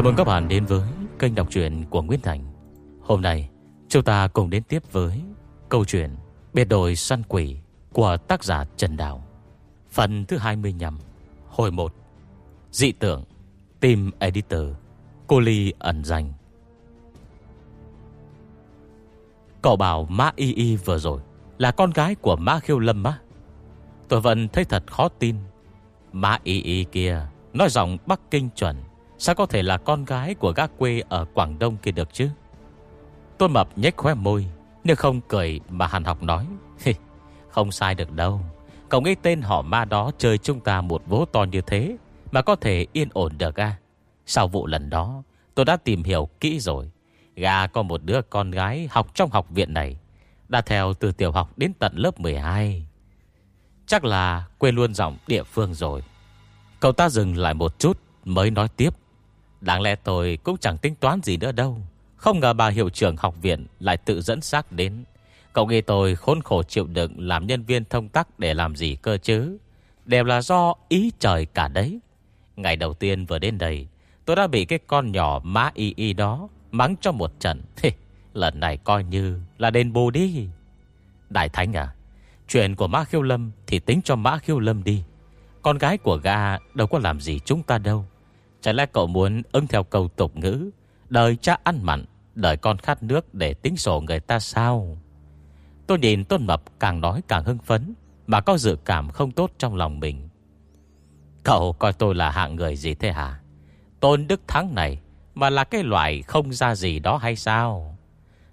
Chào mừng các bạn đến với kênh đọc truyện của Nguyễn Thành. Hôm nay, chúng ta cùng đến tiếp với câu chuyện Biệt đội săn quỷ của tác giả Trần Đào. Phần thứ 25 Hồi 1 Dị tưởng Team Editor Cô Ly ẩn danh. Cậu bảo Mã Y Y vừa rồi Là con gái của Mã Khiêu Lâm á. Tôi vẫn thấy thật khó tin. Mã Y Y kia Nói giọng Bắc Kinh chuẩn. Sao có thể là con gái của gác quê Ở Quảng Đông kia được chứ? Tôn Mập nhếch khóe môi nếu không cười mà hàn học nói Không sai được đâu. Cậu nghĩ tên họ ma đó chơi chúng ta một vố to như thế Mà có thể yên ổn được à? Sau vụ lần đó, Tôi đã tìm hiểu kỹ rồi. Gà có một đứa con gái học trong học viện này, Đã theo từ tiểu học đến tận lớp 12 Chắc là quên luôn giọng địa phương rồi. Cậu ta dừng lại một chút, Mới nói tiếp. Đáng lẽ tôi cũng chẳng tính toán gì nữa đâu. Không ngờ bà hiệu trưởng học viện Lại tự dẫn xác đến. Cậu nghĩ tôi khốn khổ chịu đựng Làm nhân viên thông tắc để làm gì cơ chứ? Đều là do ý trời cả đấy. Ngày đầu tiên vừa đến đây, Tôi đã bị cái con nhỏ má y y đó Mắng cho một trận. Lần này coi như là đền bù đi. Đại Thánh à Chuyện của Mã Khiêu Lâm Thì tính cho Mã Khiêu Lâm đi. Con gái của gà đâu có làm gì chúng ta đâu. Chẳng lẽ cậu muốn ứng theo câu tục ngữ, Đời cha ăn mặn, Đời con khát nước để tính sổ người ta sao? Tôi nhìn Tôn Mập càng nói càng hưng phấn, Mà có dự cảm không tốt trong lòng mình. Cậu coi tôi là hạng người gì thế hả? Tôn Đức Thắng này Mà là cái loại không ra gì đó hay sao?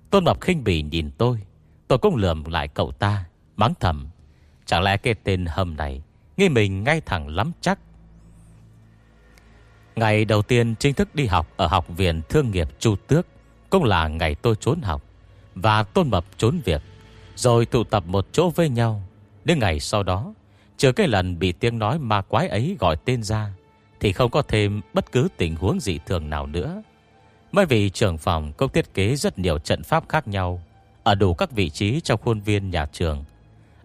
Tôn Mập khinh bỉ nhìn tôi Tôi cũng lườm lại cậu ta, Mắng thầm. Chẳng lẽ cái tên hầm này Nghĩ mình ngay thẳng lắm chắc Ngày đầu tiên chính thức đi học Ở học viện thương nghiệp Chu Tước, Cũng là ngày tôi trốn học Và Tôn Mập trốn việc, Rồi tụ tập một chỗ với nhau. Đến ngày sau đó, Trừ cái lần bị tiếng nói ma quái ấy gọi tên ra, Thì không có thêm bất cứ tình huống dị thường nào nữa. Bởi vì trường phòng cũng thiết kế rất nhiều trận pháp khác nhau, Ở đủ các vị trí trong khuôn viên nhà trường.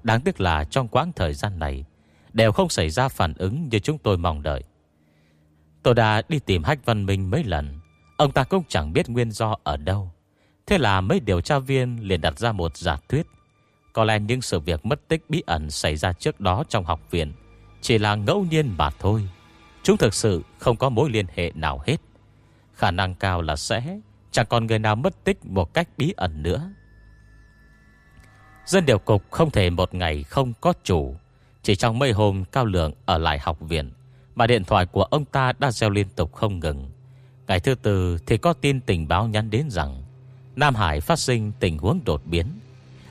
Đáng tiếc là trong quãng thời gian này, Đều không xảy ra phản ứng như chúng tôi mong đợi. Tôi đã đi tìm Hách Văn Minh mấy lần. Ông ta cũng chẳng biết nguyên do ở đâu. Thế là mấy điều tra viên liền đặt ra một giả thuyết. Có lẽ những sự việc mất tích bí ẩn xảy ra trước đó trong học viện Chỉ là ngẫu nhiên mà thôi. Chúng thực sự không có mối liên hệ nào hết. Khả năng cao là sẽ Chẳng còn người nào mất tích một cách bí ẩn nữa. Dân điều cục không thể một ngày không có chủ. Chỉ trong mấy hôm, cao lượng ở lại học viện mà điện thoại của ông ta đã reo liên tục không ngừng. Ngày thứ tư thì có tin tình báo nhắn đến rằng Nam Hải phát sinh tình huống đột biến.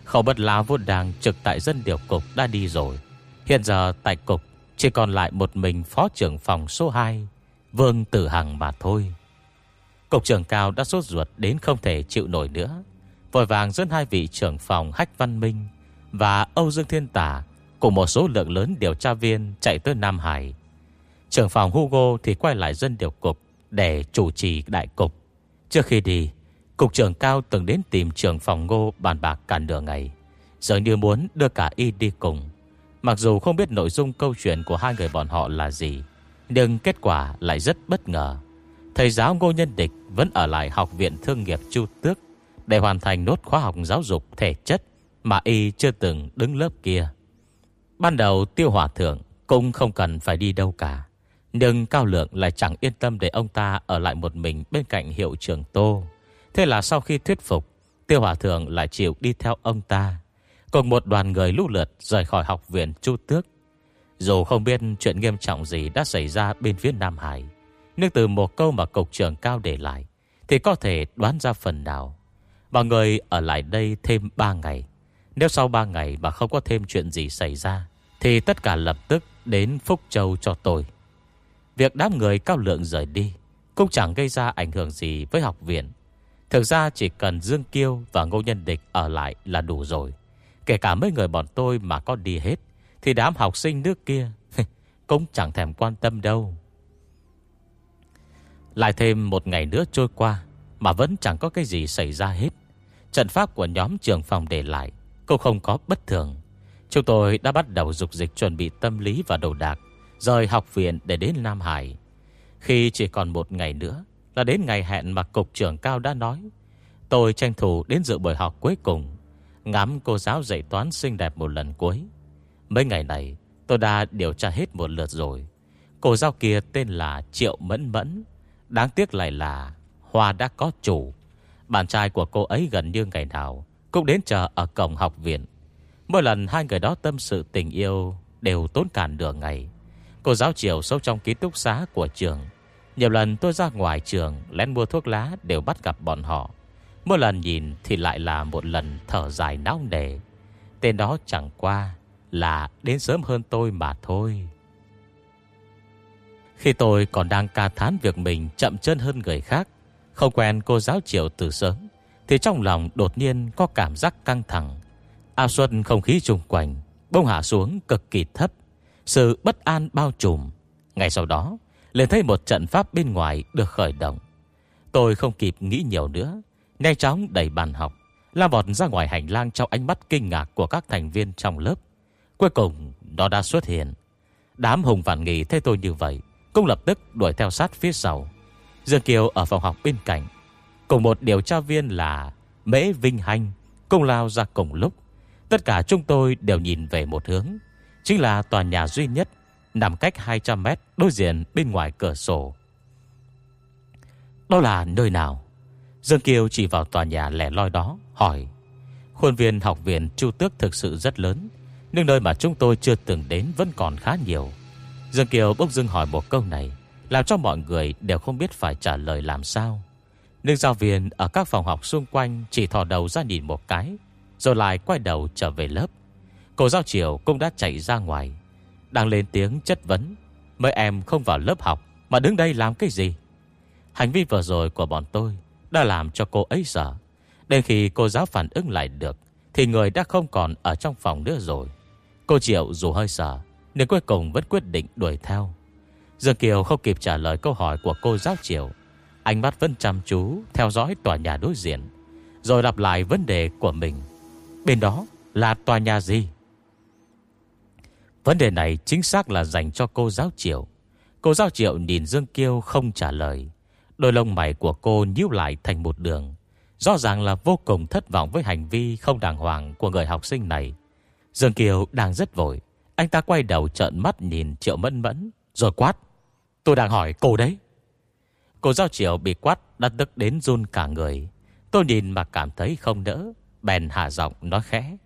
Khẩu bất lá vốn đang trực tại dân điều cục đã đi rồi. Hiện giờ tại cục Chỉ còn lại một mình phó trưởng phòng số 2 Vương Tử Hằng mà thôi. Cục trưởng cao đã sốt ruột đến không thể chịu nổi nữa. Vội vàng dẫn hai vị trưởng phòng Hách Văn Minh Và Âu Dương Thiên Tả Cùng một số lượng lớn điều tra viên Chạy tới Nam Hải. Trưởng phòng Hugo thì quay lại dân điều cục Để chủ trì đại cục Trước khi đi, Cục trưởng cao từng đến tìm trưởng phòng ngô Bàn bạc cả nửa ngày Giờ như muốn đưa cả y đi cùng Mặc dù không biết nội dung câu chuyện Của hai người bọn họ là gì, Nhưng kết quả lại rất bất ngờ Thầy giáo ngô nhân địch Vẫn ở lại học viện thương nghiệp Chu Tước để hoàn thành nốt khóa học giáo dục thể chất mà y chưa từng đứng lớp kia. Ban đầu tiêu Hòa thượng cũng không cần phải đi đâu cả. Nhưng Cao Lượng lại chẳng yên tâm để ông ta ở lại một mình bên cạnh hiệu trưởng Tô. Thế là sau khi thuyết phục, tiêu hỏa thượng lại chịu đi theo ông ta. Cùng một đoàn người lũ lượt rời khỏi học viện Chu Tước. Dù không biết chuyện nghiêm trọng gì đã xảy ra bên phía Nam Hải, nhưng từ một câu mà cục trưởng Cao để lại, thì có thể đoán ra phần nào. Mọi người ở lại đây thêm 3 ngày Nếu sau 3 ngày mà không có thêm chuyện gì xảy ra Thì tất cả lập tức đến Phúc Châu cho tôi Việc đám người cao lượng rời đi Cũng chẳng gây ra ảnh hưởng gì với học viện. Thực ra chỉ cần Dương Kiêu và Ngô Nhân Địch ở lại là đủ rồi. Kể cả mấy người bọn tôi mà có đi hết, Thì đám học sinh nước kia Cũng chẳng thèm quan tâm đâu. Lại thêm một ngày nữa trôi qua Mà vẫn chẳng có cái gì xảy ra hết. Trận pháp của nhóm trường phòng để lại Cũng không có bất thường. Chúng tôi đã bắt đầu dục dịch chuẩn bị tâm lý và đồ đạc. Rời học viện để đến Nam Hải. Khi chỉ còn một ngày nữa Là đến ngày hẹn mà cục trưởng cao đã nói, Tôi tranh thủ đến dự buổi học cuối cùng, Ngắm cô giáo dạy toán xinh đẹp một lần cuối. Mấy ngày này, tôi đã điều tra hết một lượt rồi. Cô giáo kia tên là Triệu Mẫn Mẫn, Đáng tiếc lại là Hoa đã có chủ. Bạn trai của cô ấy gần như ngày nào Cũng đến chờ ở cổng học viện. Mỗi lần hai người đó tâm sự tình yêu Đều tốn cản nửa ngày. Cô giáo chiều sâu trong ký túc xá của trường. Nhiều lần tôi ra ngoài trường, Lén mua thuốc lá đều bắt gặp bọn họ. Mỗi lần nhìn thì lại là một lần thở dài náo nề. Tên đó chẳng qua là đến sớm hơn tôi mà thôi. Khi tôi còn đang ca thán việc mình chậm chân hơn người khác, Không quen cô giáo chiều từ sớm, Thì trong lòng đột nhiên có cảm giác căng thẳng. Áo xuân không khí trùng quanh, Bông hạ xuống cực kỳ thấp. Sự bất an bao trùm. Ngay sau đó, liền thấy một trận pháp bên ngoài được khởi động. Tôi không kịp nghĩ nhiều nữa, Nhanh chóng đẩy bàn học La vọt ra ngoài hành lang trong ánh mắt kinh ngạc Của các thành viên trong lớp. Cuối cùng, nó đã xuất hiện. Đám hùng phản nghị thấy tôi như vậy, Cũng lập tức đuổi theo sát phía sau. Dương Kiều ở phòng học bên cạnh, Cùng một điều tra viên là Mễ Vinh Hanh, Cùng lao ra cùng lúc. Tất cả chúng tôi đều nhìn về một hướng. Chính là tòa nhà duy nhất, Nằm cách 200 mét đối diện bên ngoài cửa sổ. Đó là nơi nào? Dương Kiều chỉ vào tòa nhà lẻ loi đó, Hỏi. Khuôn viên học viện Chu Tước thực sự rất lớn, Nhưng nơi mà chúng tôi chưa từng đến Vẫn còn khá nhiều. Dương Kiều bốc dưng hỏi một câu này, Làm cho mọi người đều không biết phải trả lời làm sao. Nhưng giáo viên Ở các phòng học xung quanh Chỉ thò đầu ra nhìn một cái, Rồi lại quay đầu trở về lớp. Cô giáo chiều cũng đã chạy ra ngoài. Đang lên tiếng chất vấn, Mấy em không vào lớp học Mà đứng đây làm cái gì? Hành vi vừa rồi của bọn tôi Đã làm cho cô ấy sợ. Đến khi cô giáo phản ứng lại được, Thì người đã không còn ở trong phòng nữa rồi. Cô Triệu dù hơi sợ, Nhưng cuối cùng vẫn quyết định đuổi theo. Dương Kiều không kịp trả lời câu hỏi của cô giáo Triệu Ánh mắt vẫn chăm chú Theo dõi tòa nhà đối diện, Rồi lặp lại vấn đề của mình. Bên đó là tòa nhà gì? Vấn đề này chính xác là dành cho cô giáo Triệu Cô giáo Triệu nhìn Dương Kiêu không trả lời Đôi lông mày của cô nhíu lại thành một đường Rõ ràng là vô cùng thất vọng với hành vi không đàng hoàng của người học sinh này. Dương Kiều đang rất vội. Anh ta quay đầu trợn mắt nhìn Triệu Mẫn Mẫn, rồi quát. Tôi đang hỏi cô đấy. Cô giao Triệu bị quát đã tức đến run cả người. Tôi nhìn mà cảm thấy không đỡ. Bèn hạ giọng nói khẽ.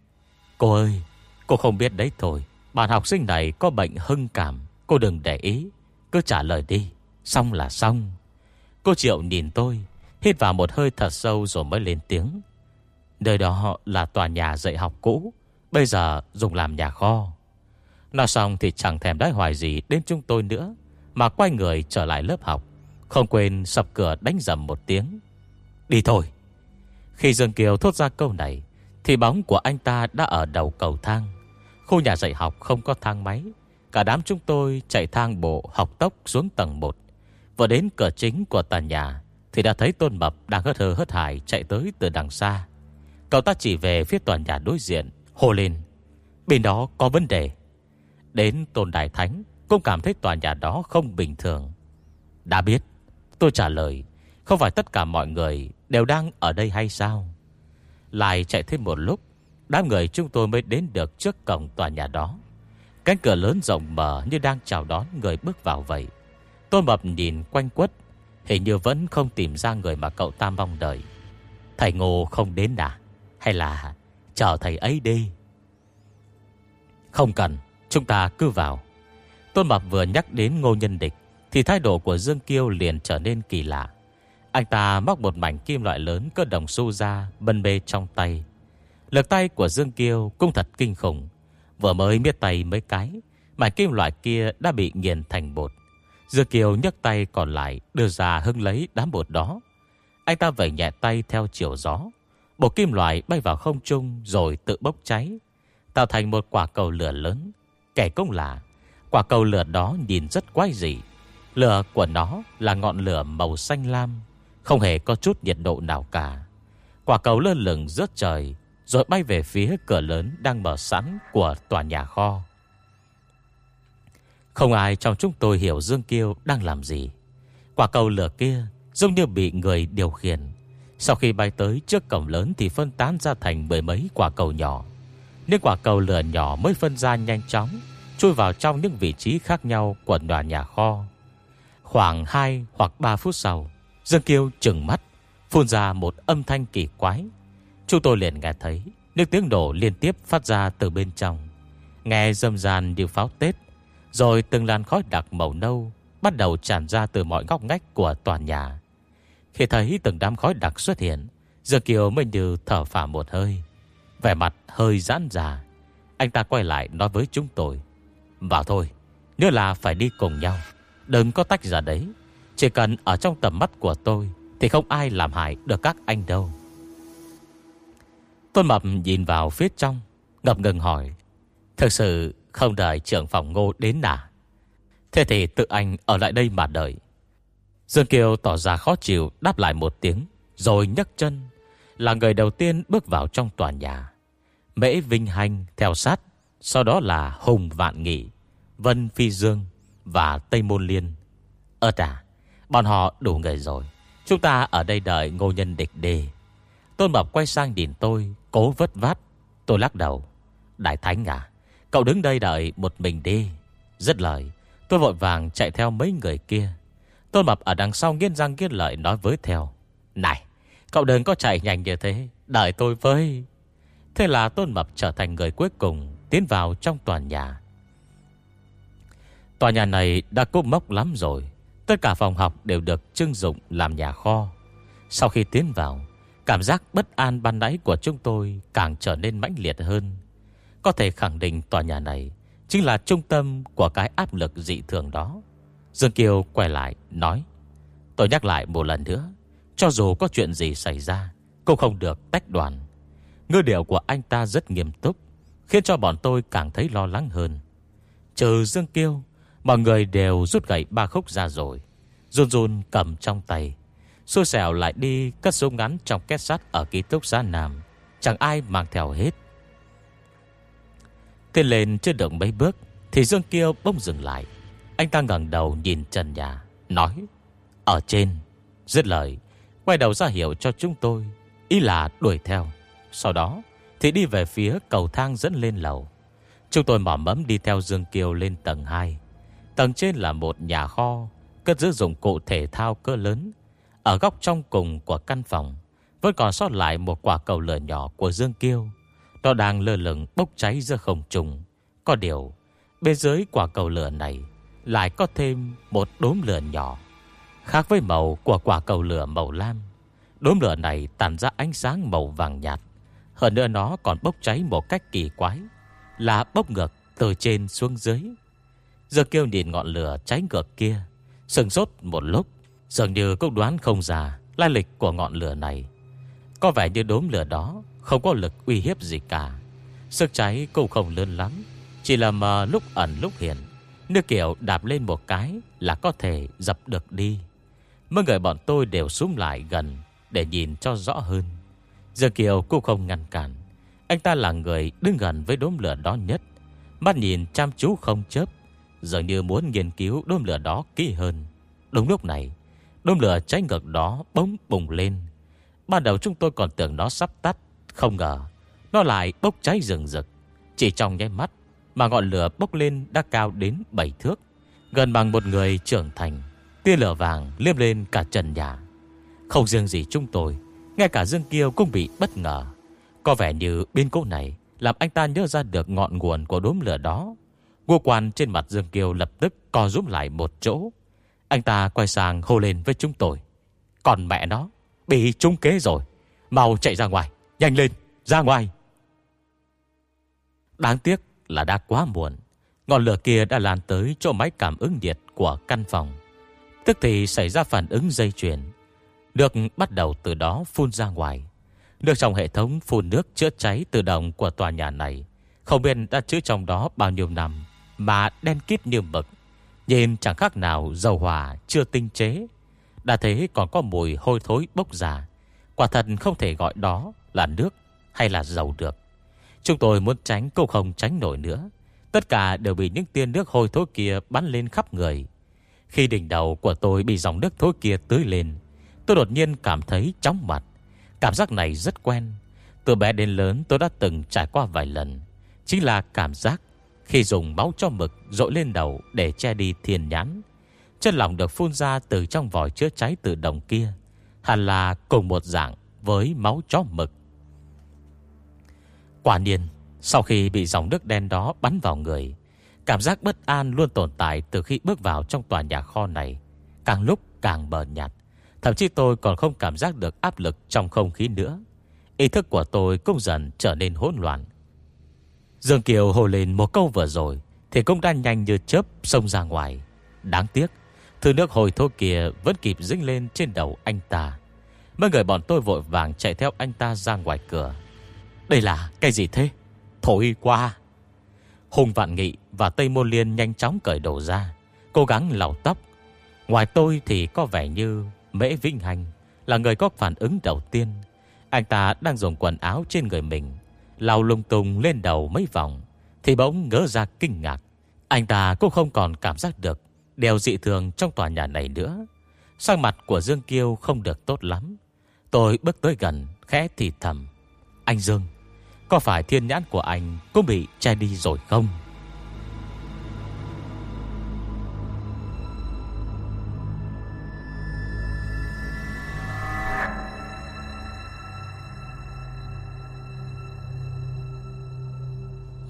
Cô ơi, cô không biết đấy thôi. Bạn học sinh này có bệnh hưng cảm. Cô đừng để ý. Cứ trả lời đi. Xong là xong. Cô Triệu nhìn tôi, Hít vào một hơi thật sâu rồi mới lên tiếng Nơi đó là tòa nhà dạy học cũ, Bây giờ dùng làm nhà kho Nói xong thì chẳng thèm đái hoài gì đến chúng tôi nữa, Mà quay người trở lại lớp học Không quên sập cửa đánh dầm một tiếng Đi thôi Khi Dương Kiều thốt ra câu này, Thì bóng của anh ta đã ở đầu cầu thang Khu nhà dạy học không có thang máy. Cả đám chúng tôi chạy thang bộ, học tốc xuống tầng 1 Vừa đến cửa chính của tòa nhà, thì đã thấy Tôn Mập đang hớt hơ hớt hải chạy tới từ đằng xa. Cậu ta chỉ về phía tòa nhà đối diện, Hô lên. Bên đó có vấn đề. Đến Tôn Đại Thánh, Cũng cảm thấy tòa nhà đó không bình thường. Đã biết, Tôi trả lời, Không phải tất cả mọi người đều đang ở đây hay sao? Lại chạy thêm một lúc Đám người chúng tôi mới đến được trước cổng tòa nhà đó. Cánh cửa lớn rộng mở như đang chào đón người bước vào vậy. Tôn Mập nhìn quanh quất, Hình như vẫn không tìm ra người mà cậu ta mong đợi. Thầy Ngô không đến à? Hay là chờ thầy ấy đi? Không cần, Chúng ta cứ vào. Tôn Mập vừa nhắc đến Ngô Nhân Địch, Thì thái độ của Dương Kiêu liền trở nên kỳ lạ. Anh ta móc một mảnh kim loại lớn Cơ đồng xu ra, Bân bê trong tay. Lực tay của Dương Kiêu cũng thật kinh khủng Vừa mới miết tay mấy cái Mảnh kim loại kia đã bị nghiền thành bột dương Kiều nhấc tay còn lại, đưa ra hưng lấy đám bột đó. Anh ta vẩy nhẹ tay theo chiều gió. bột kim loại bay vào không trung rồi tự bốc cháy. Tạo thành một quả cầu lửa lớn. Kẻ cũng là, quả cầu lửa đó nhìn rất quái dị. Lửa của nó là ngọn lửa màu xanh lam. Không hề có chút nhiệt độ nào cả. Quả cầu lơ lửng rớt trời rồi bay về phía cửa lớn đang mở sẵn của tòa nhà kho. Không ai trong chúng tôi hiểu Dương Kiêu đang làm gì. Quả cầu lửa kia Giống như bị người điều khiển Sau khi bay tới trước cổng lớn Thì phân tán ra thành mười mấy quả cầu nhỏ Những quả cầu lửa nhỏ mới phân ra nhanh chóng, Chui vào trong những vị trí khác nhau Của tòa nhà kho Khoảng 2 hoặc 3 phút sau, Dương Kiêu trừng mắt, Phun ra một âm thanh kỳ quái Chúng tôi liền nghe thấy Những tiếng nổ liên tiếp phát ra từ bên trong. Nghe râm ràn như pháo Tết, Rồi từng làn khói đặc màu nâu Bắt đầu tràn ra từ mọi góc ngách của tòa nhà. Khi thấy từng đám khói đặc xuất hiện giờ Kiều mới như thở phả một hơi. Vẻ mặt hơi giãn già, Anh ta quay lại nói với chúng tôi, Vào thôi Nhớ là phải đi cùng nhau, Đừng có tách ra đấy. Chỉ cần ở trong tầm mắt của tôi Thì không ai làm hại được các anh đâu. Tôn Mập nhìn vào phía trong, Ngập ngừng hỏi, Thực sự không đợi trưởng phòng ngô đến nà Thế thì tự anh ở lại đây mà đợi. Dương Kiều tỏ ra khó chịu, Đáp lại một tiếng, Rồi nhấc chân, Là người đầu tiên bước vào trong tòa nhà. Mễ Vinh Hành theo sát, Sau đó là Hùng Vạn Nghị, Vân Phi Dương Và Tây Môn Liên. Ơ à Bọn họ đủ người rồi, Chúng ta ở đây đợi ngô nhân địch đề Tôn Mập quay sang nhìn tôi Cố vất vát. Tôi lắc đầu. Đại Thánh à Cậu đứng đây đợi một mình đi. Rất lời, Tôi vội vàng chạy theo mấy người kia. Tôn Mập ở đằng sau nghiên răng nghiên lợi nói với theo, Này, Cậu đừng có chạy nhanh như thế, Đợi tôi với. Thế là Tôn Mập trở thành người cuối cùng Tiến vào trong tòa nhà. Tòa nhà này đã cốt mốc lắm rồi, Tất cả phòng học đều được trưng dụng làm nhà kho. Sau khi tiến vào Cảm giác bất an ban nãy của chúng tôi Càng trở nên mãnh liệt hơn. Có thể khẳng định tòa nhà này Chính là trung tâm của cái áp lực dị thường đó. Dương Kiều quay lại, nói, Tôi nhắc lại một lần nữa, Cho dù có chuyện gì xảy ra, Cũng không được tách đoàn. Ngư điệu của anh ta rất nghiêm túc, Khiến cho bọn tôi càng thấy lo lắng hơn. Trừ Dương Kiêu Mọi người đều rút gậy ba khúc ra rồi, Run run cầm trong tay. Xui xẻo lại đi cất súng ngắn trong két sắt ở ký túc xá Nam. Chẳng ai mang theo hết. Tiến lên chưa được mấy bước, Thì Dương Kiêu bỗng dừng lại. Anh ta ngẩng đầu nhìn trần nhà, Nói, Ở trên. Dứt lời, Quay đầu ra hiệu cho chúng tôi, Ý là đuổi theo. Sau đó, thì đi về phía cầu thang dẫn lên lầu. Chúng tôi mỏ mẫm đi theo Dương Kiều lên tầng 2 Tầng trên là một nhà kho, Cất giữ dụng cụ thể thao cơ lớn. Ở góc trong cùng của căn phòng, Vẫn còn sót lại một quả cầu lửa nhỏ của Dương Kiêu. Nó đang lơ lửng bốc cháy giữa không trùng Có điều, Bên dưới quả cầu lửa này Lại có thêm một đốm lửa nhỏ. Khác với màu của quả cầu lửa màu lam, Đốm lửa này tàn ra ánh sáng màu vàng nhạt. Hơn nữa nó còn bốc cháy một cách kỳ quái, Là bốc ngược từ trên xuống dưới. Giờ kêu nhìn ngọn lửa cháy ngược kia, Sừng sốt một lúc Dường như cũng đoán không ra Lai lịch của ngọn lửa này. Có vẻ như đốm lửa đó Không có lực uy hiếp gì cả. Sức cháy cũng không lớn lắm, Chỉ là mờ lúc ẩn lúc hiện Nước kiểu đạp lên một cái Là có thể dập được đi. Mấy người bọn tôi đều xuống lại gần Để nhìn cho rõ hơn. Giờ Kiều cũng không ngăn cản. Anh ta là người đứng gần với đốm lửa đó nhất. Mắt nhìn chăm chú không chớp, Dường như muốn nghiên cứu đốm lửa đó kỹ hơn. Đúng lúc này Đôm lửa cháy ngược đó bỗng bùng lên. Ban đầu chúng tôi còn tưởng nó sắp tắt. Không ngờ, Nó lại bốc cháy rừng rực. Chỉ trong nháy mắt Mà ngọn lửa bốc lên đã cao đến 7 thước, Gần bằng một người trưởng thành. Tia lửa vàng liếp lên cả trần nhà. Không riêng gì chúng tôi, Ngay cả Dương Kiêu cũng bị bất ngờ. Có vẻ như biến cố này Làm anh ta nhớ ra được ngọn nguồn của đốm lửa đó. Ngô quan trên mặt Dương Kiều lập tức co rúm lại một chỗ. Anh ta quay sang hô lên với chúng tôi. Còn mẹ nó, bị trúng kế rồi. Mau chạy ra ngoài, nhanh lên, ra ngoài. Đáng tiếc là đã quá muộn. Ngọn lửa kia đã lan tới chỗ máy cảm ứng nhiệt của căn phòng. Tức thì xảy ra phản ứng dây chuyền. Được bắt đầu từ đó phun ra ngoài. Nước trong hệ thống phun nước chữa cháy tự động của tòa nhà này. Không biết đã chữa trong đó bao nhiêu năm mà đen kíp như mực. Nhìn chẳng khác nào dầu hỏa chưa tinh chế. Đã thế còn có mùi hôi thối bốc ra. Quả thật không thể gọi đó là nước hay là dầu được. Chúng tôi muốn tránh cũng không tránh nổi nữa. Tất cả đều bị những tiên nước hôi thối kia bắn lên khắp người. Khi đỉnh đầu của tôi bị dòng nước thối kia tưới lên, Tôi đột nhiên cảm thấy chóng mặt Cảm giác này rất quen Từ bé đến lớn tôi đã từng trải qua vài lần Chính là cảm giác khi dùng máu cho mực dội lên đầu để che đi thiền nhãn. Chân lòng được phun ra từ trong vòi chữa cháy tự động kia. Hẳn là cùng một dạng Với máu chó mực. Quả nhiên, Sau khi bị dòng nước đen đó bắn vào người, Cảm giác bất an luôn tồn tại Từ khi bước vào trong tòa nhà kho này. Càng lúc càng bờ nhạt, Thậm chí tôi còn không cảm giác được áp lực trong không khí nữa. Ý thức của tôi cũng dần trở nên hỗn loạn. Dương Kiều hồi lên một câu vừa rồi Thì cũng đã nhanh như chớp xông ra ngoài. Đáng tiếc Thứ nước hồi thô kia vẫn kịp dính lên trên đầu anh ta. Mấy người bọn tôi vội vàng chạy theo anh ta ra ngoài cửa. Đây là cái gì thế? Thổi qua. Hùng Vạn Nghị và Tây Môn Liên nhanh chóng cởi đồ ra Cố gắng lau tóc. Ngoài tôi thì có vẻ như Mễ Vĩnh Hành là người có phản ứng đầu tiên. Anh ta đang dùng quần áo trên người mình, lau lung tung lên đầu mấy vòng, thì bỗng ngỡ ra kinh ngạc. Anh ta cũng không còn cảm giác được Đều dị thường trong tòa nhà này nữa. Sang mặt của Dương Kiêu không được tốt lắm. Tôi bước tới gần, khẽ thì thầm. Anh Dương, có phải thiên nhãn của anh cũng bị che đi rồi không?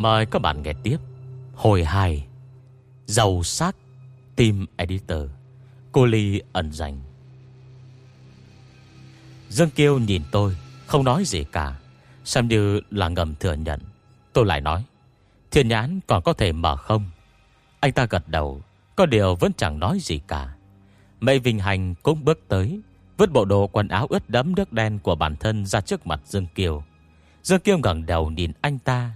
Mời các bạn nghe tiếp. Hồi 2 Giàu sắc Team Editor, Cô Ly ẩn danh. Dương Kiêu nhìn tôi, Không nói gì cả, Xem như là ngầm thừa nhận. Tôi lại nói, Thiên nhãn còn có thể mở không? Anh ta gật đầu, Có điều vẫn chẳng nói gì cả. Mây Vinh Hành cũng bước tới, Vứt bộ đồ quần áo ướt đẫm nước đen của bản thân ra trước mặt Dương Kiều Dương Kiều ngẩng đầu nhìn anh ta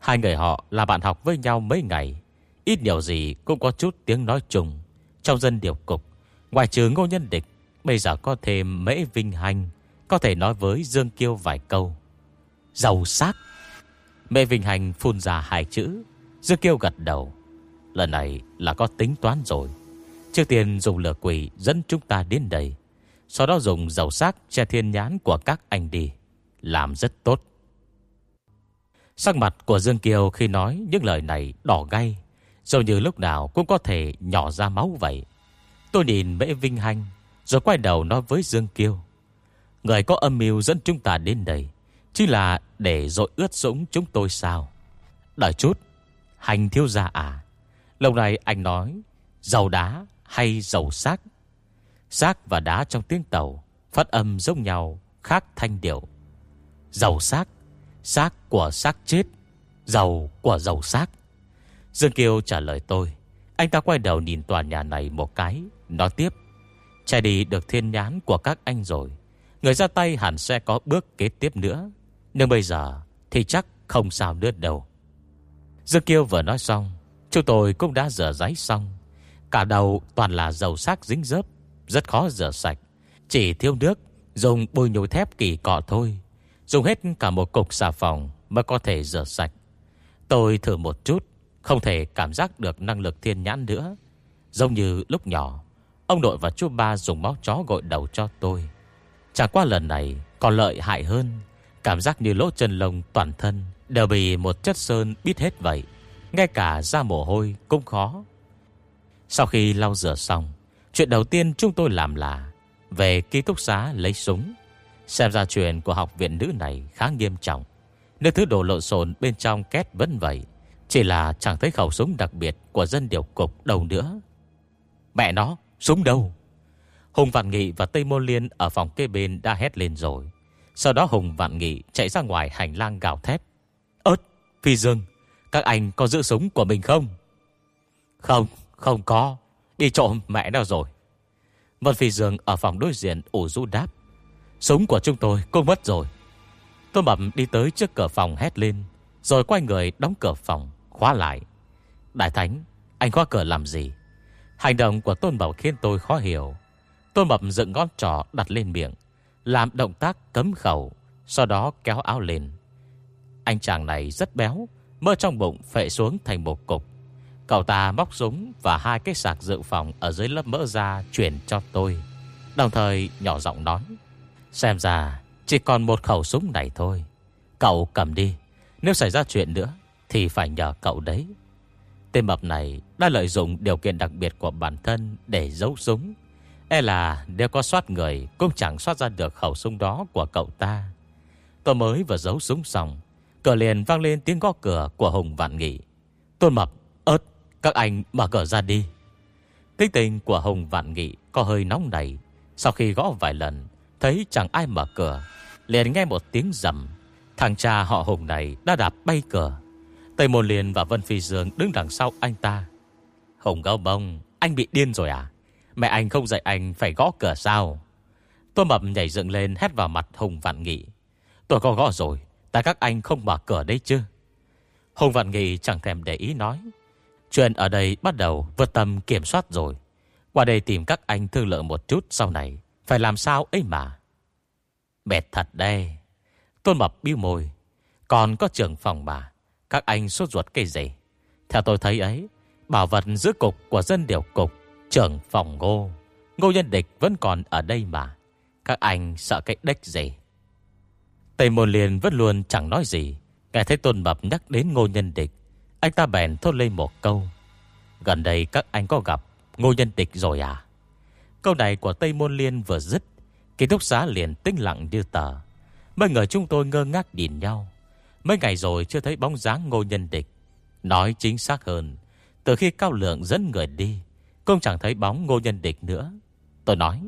Hai người họ là bạn học với nhau mấy ngày. Ít nhiều gì cũng có chút tiếng nói chung. Trong dân điều cục Ngoài trừ ngô nhân địch, Bây giờ có thêm mễ vinh hành Có thể nói với Dương Kiêu vài câu. Giàu sát Mễ vinh hành phun ra hai chữ. Dương Kiêu gật đầu. Lần này là có tính toán rồi. Trước tiên dùng lửa quỷ dẫn chúng ta đến đây. Sau đó dùng dầu sắc che thiên nhãn của các anh đi. Làm rất tốt. Sắc mặt của Dương Kiều khi nói những lời này đỏ gay, dường như lúc nào cũng có thể nhỏ ra máu vậy. Tôi nhìn Mễ Vinh Hanh, rồi quay đầu nói với Dương Kiều. Người có âm mưu dẫn chúng ta đến đây, chỉ là để dội ướt sũng chúng tôi sao? Đợi chút, hành thiếu gia à? Lâu nay anh nói, dầu đá hay dầu xác? Xác và đá trong tiếng tàu, phát âm giống nhau, khác thanh điệu. Dầu xác Xác của xác chết Dầu của dầu xác. Dương Kiều trả lời tôi. Anh ta quay đầu nhìn tòa nhà này một cái, Nói tiếp. Chạy đi được thiên nhán của các anh rồi. Người ra tay hẳn sẽ có bước kế tiếp nữa. Nhưng bây giờ Thì chắc không sao nữa đâu. Dương Kiều vừa nói xong, Chúng tôi cũng đã rửa giấy xong. Cả đầu toàn là dầu xác dính dớp, Rất khó rửa sạch. Chỉ thiếu nước, Dùng bôi nhồi thép kỳ cọ thôi. Dùng hết cả một cục xà phòng Mới có thể rửa sạch, Tôi thử một chút, Không thể cảm giác được năng lực thiên nhãn nữa. Giống như lúc nhỏ, Ông nội và chú ba dùng máu chó gội đầu cho tôi. Chẳng qua lần này Còn lợi hại hơn, Cảm giác như lỗ chân lông toàn thân Đều bị một chất sơn bít hết vậy, Ngay cả ra mồ hôi cũng khó. Sau khi lau rửa xong, Chuyện đầu tiên chúng tôi làm là Về ký túc xá lấy súng. Xem ra chuyện của học viện nữ này khá nghiêm trọng. Nếu thứ đồ lộn xộn bên trong két vẫn vậy Chỉ là chẳng thấy khẩu súng đặc biệt Của dân điều cục đâu nữa. Mẹ nó, súng đâu? Hùng Vạn Nghị và Tây Môn Liên Ở phòng kê bên đã hét lên rồi. Sau đó Hùng Vạn Nghị chạy ra ngoài hành lang gào thét. Ơt, Phi Dương Các anh có giữ súng của mình không? Không, không có. Đi trộm mẹ nào rồi. Vân Phi Dương ở phòng đối diện ủ rũ đáp. Súng của chúng tôi cũng mất rồi. Tôi Mập đi tới trước cửa phòng hét lên, Rồi quay người đóng cửa phòng, Khóa lại. Đại Thánh, Anh khóa cửa làm gì? Hành động của Tôn Bảo khiến tôi khó hiểu. Tôn Mập dựng ngón trỏ đặt lên miệng, Làm động tác cấm khẩu, Sau đó kéo áo lên. Anh chàng này rất béo, Mơ trong bụng phệ xuống thành một cục. Cậu ta móc súng Và hai cái sạc dự phòng Ở dưới lớp mỡ ra chuyển cho tôi, Đồng thời nhỏ giọng nói. Xem ra chỉ còn một khẩu súng này thôi. Cậu cầm đi Nếu xảy ra chuyện nữa Thì phải nhờ cậu đấy. Tên mập này đã lợi dụng điều kiện đặc biệt của bản thân Để giấu súng. E là nếu có soát người Cũng chẳng soát ra được khẩu súng đó của cậu ta. Tôi mới vừa giấu súng xong Cửa liền vang lên tiếng gõ cửa của Hùng Vạn Nghị. Tôn Mập ớt, Các anh mở cửa ra đi. Tính tình của Hùng Vạn Nghị Có hơi nóng đầy Sau khi gõ vài lần Thấy chẳng ai mở cửa, Liền nghe một tiếng rầm. Thằng cha họ Hùng này đã đạp bay cửa. Tây Môn Liên và Vân Phi Dương Đứng đằng sau anh ta. Hùng gâu bông, Anh bị điên rồi à? Mẹ anh không dạy anh phải gõ cửa sao? Tôi mập nhảy dựng lên hét vào mặt Hùng Vạn Nghị. Tôi có gõ rồi Tại các anh không mở cửa đấy chứ? Hùng Vạn Nghị chẳng thèm để ý nói. Chuyện ở đây bắt đầu vượt tầm kiểm soát rồi. Qua đây tìm các anh thương lượng một chút sau này. Phải làm sao ấy mà? Mệt thật đây. Tôn Mập biêu môi. Còn có trưởng phòng mà. Các anh sốt ruột cái gì? Theo tôi thấy ấy, Bảo vật giữ cục của dân điều cục, Trưởng phòng ngô. Ngô nhân địch vẫn còn ở đây mà. Các anh sợ cái đếch gì? Tây Môn Liên vẫn luôn chẳng nói gì. Nghe thấy Tôn Mập nhắc đến ngô nhân địch, Anh ta bèn thốt lên một câu. Gần đây các anh có gặp Ngô nhân địch rồi à? Câu này của Tây Môn Liên vừa dứt, Ký túc xá liền tinh lặng như tờ. Mấy người chúng tôi ngơ ngác nhìn nhau. Mấy ngày rồi chưa thấy bóng dáng ngô nhân địch. Nói chính xác hơn, Từ khi Cao Lượng dẫn người đi, Cũng chẳng thấy bóng ngô nhân địch nữa. Tôi nói,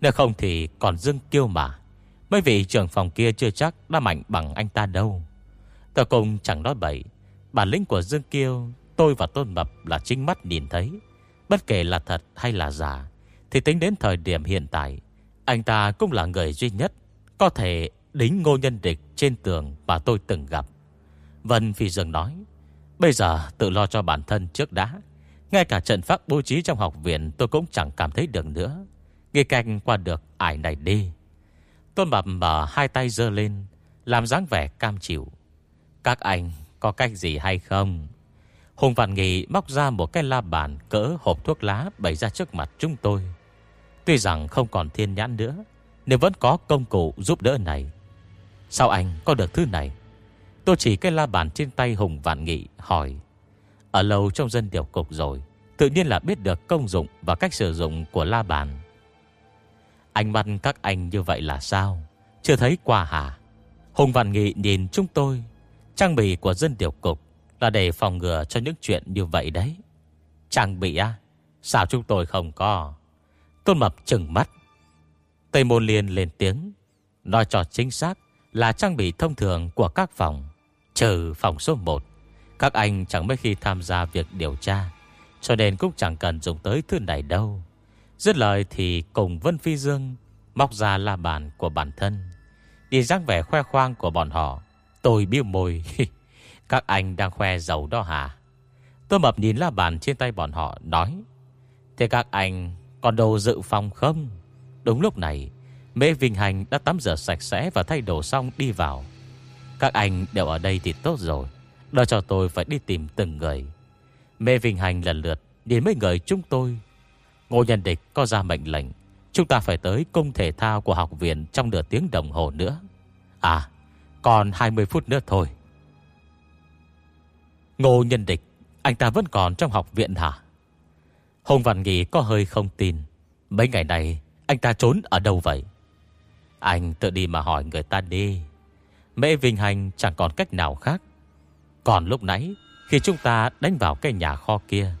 Nếu không thì còn Dương Kiêu mà. Mấy vị trưởng phòng kia chưa chắc đã mạnh bằng anh ta đâu. Tôi cùng chẳng nói bậy. Bản lĩnh của Dương Kiêu, Tôi và Tôn Mập là chính mắt nhìn thấy. Bất kể là thật hay là giả thì tính đến thời điểm hiện tại, Anh ta cũng là người duy nhất Có thể đính ngô nhân địch trên tường Mà tôi từng gặp. Vân Phi Dương nói, Bây giờ tự lo cho bản thân trước đã. Ngay cả trận pháp bố trí trong học viện Tôi cũng chẳng cảm thấy được nữa. Nghe canh qua được ải này đi. Tôn Mập mở hai tay dơ lên, Làm dáng vẻ cam chịu. Các anh có cách gì hay không? Hùng Vạn Nghị móc ra một cái la bàn Cỡ hộp thuốc lá bày ra trước mặt chúng tôi. Tuy rằng không còn thiên nhãn nữa, Nhưng vẫn có công cụ giúp đỡ này. Sao anh có được thứ này? Tôi chỉ cái la bàn trên tay Hùng Vạn Nghị hỏi. Ở lâu trong dân điều cục rồi, Tự nhiên là biết được công dụng Và cách sử dụng của la bàn. Anh mặt các anh như vậy là sao? Chưa thấy qua hả? Hùng Vạn Nghị nhìn chúng tôi. Trang bị của dân điều cục Là để phòng ngừa cho những chuyện như vậy đấy. Trang bị á? Sao chúng tôi không có? Tôn Mập chừng mắt. Tây Môn Liên lên tiếng Nói cho chính xác là trang bị thông thường của các phòng, Trừ phòng số 1 Các anh chẳng mấy khi tham gia việc điều tra, Cho nên cũng chẳng cần dùng tới thứ này đâu. Dứt lời thì cùng Vân Phi Dương Móc ra la bàn của bản thân. Đi dáng vẻ khoe khoang của bọn họ, Tôi biêu môi Các anh đang khoe giàu đó hả? Tôi mập nhìn la bàn trên tay bọn họ, Nói, Thế các anh còn đồ dự phòng không? Đúng lúc này Mê Vinh Hành đã tắm rửa sạch sẽ Và thay đồ xong đi vào. Các anh đều ở đây thì tốt rồi Đợi cho tôi phải đi tìm từng người. Mê Vinh Hành lần lượt Đến mấy người chúng tôi. Ngô Nhân Địch có ra mệnh lệnh, Chúng ta phải tới cung thể thao của học viện Trong nửa tiếng đồng hồ nữa. À còn 20 phút nữa thôi. Ngô Nhân Địch, Anh ta vẫn còn trong học viện hả? Hùng Văn Nghị có hơi không tin. Mấy ngày này Anh ta trốn ở đâu vậy? Anh tự đi mà hỏi người ta đi. Mễ Vinh Hành chẳng còn cách nào khác. Còn lúc nãy, Khi chúng ta đánh vào cái nhà kho kia,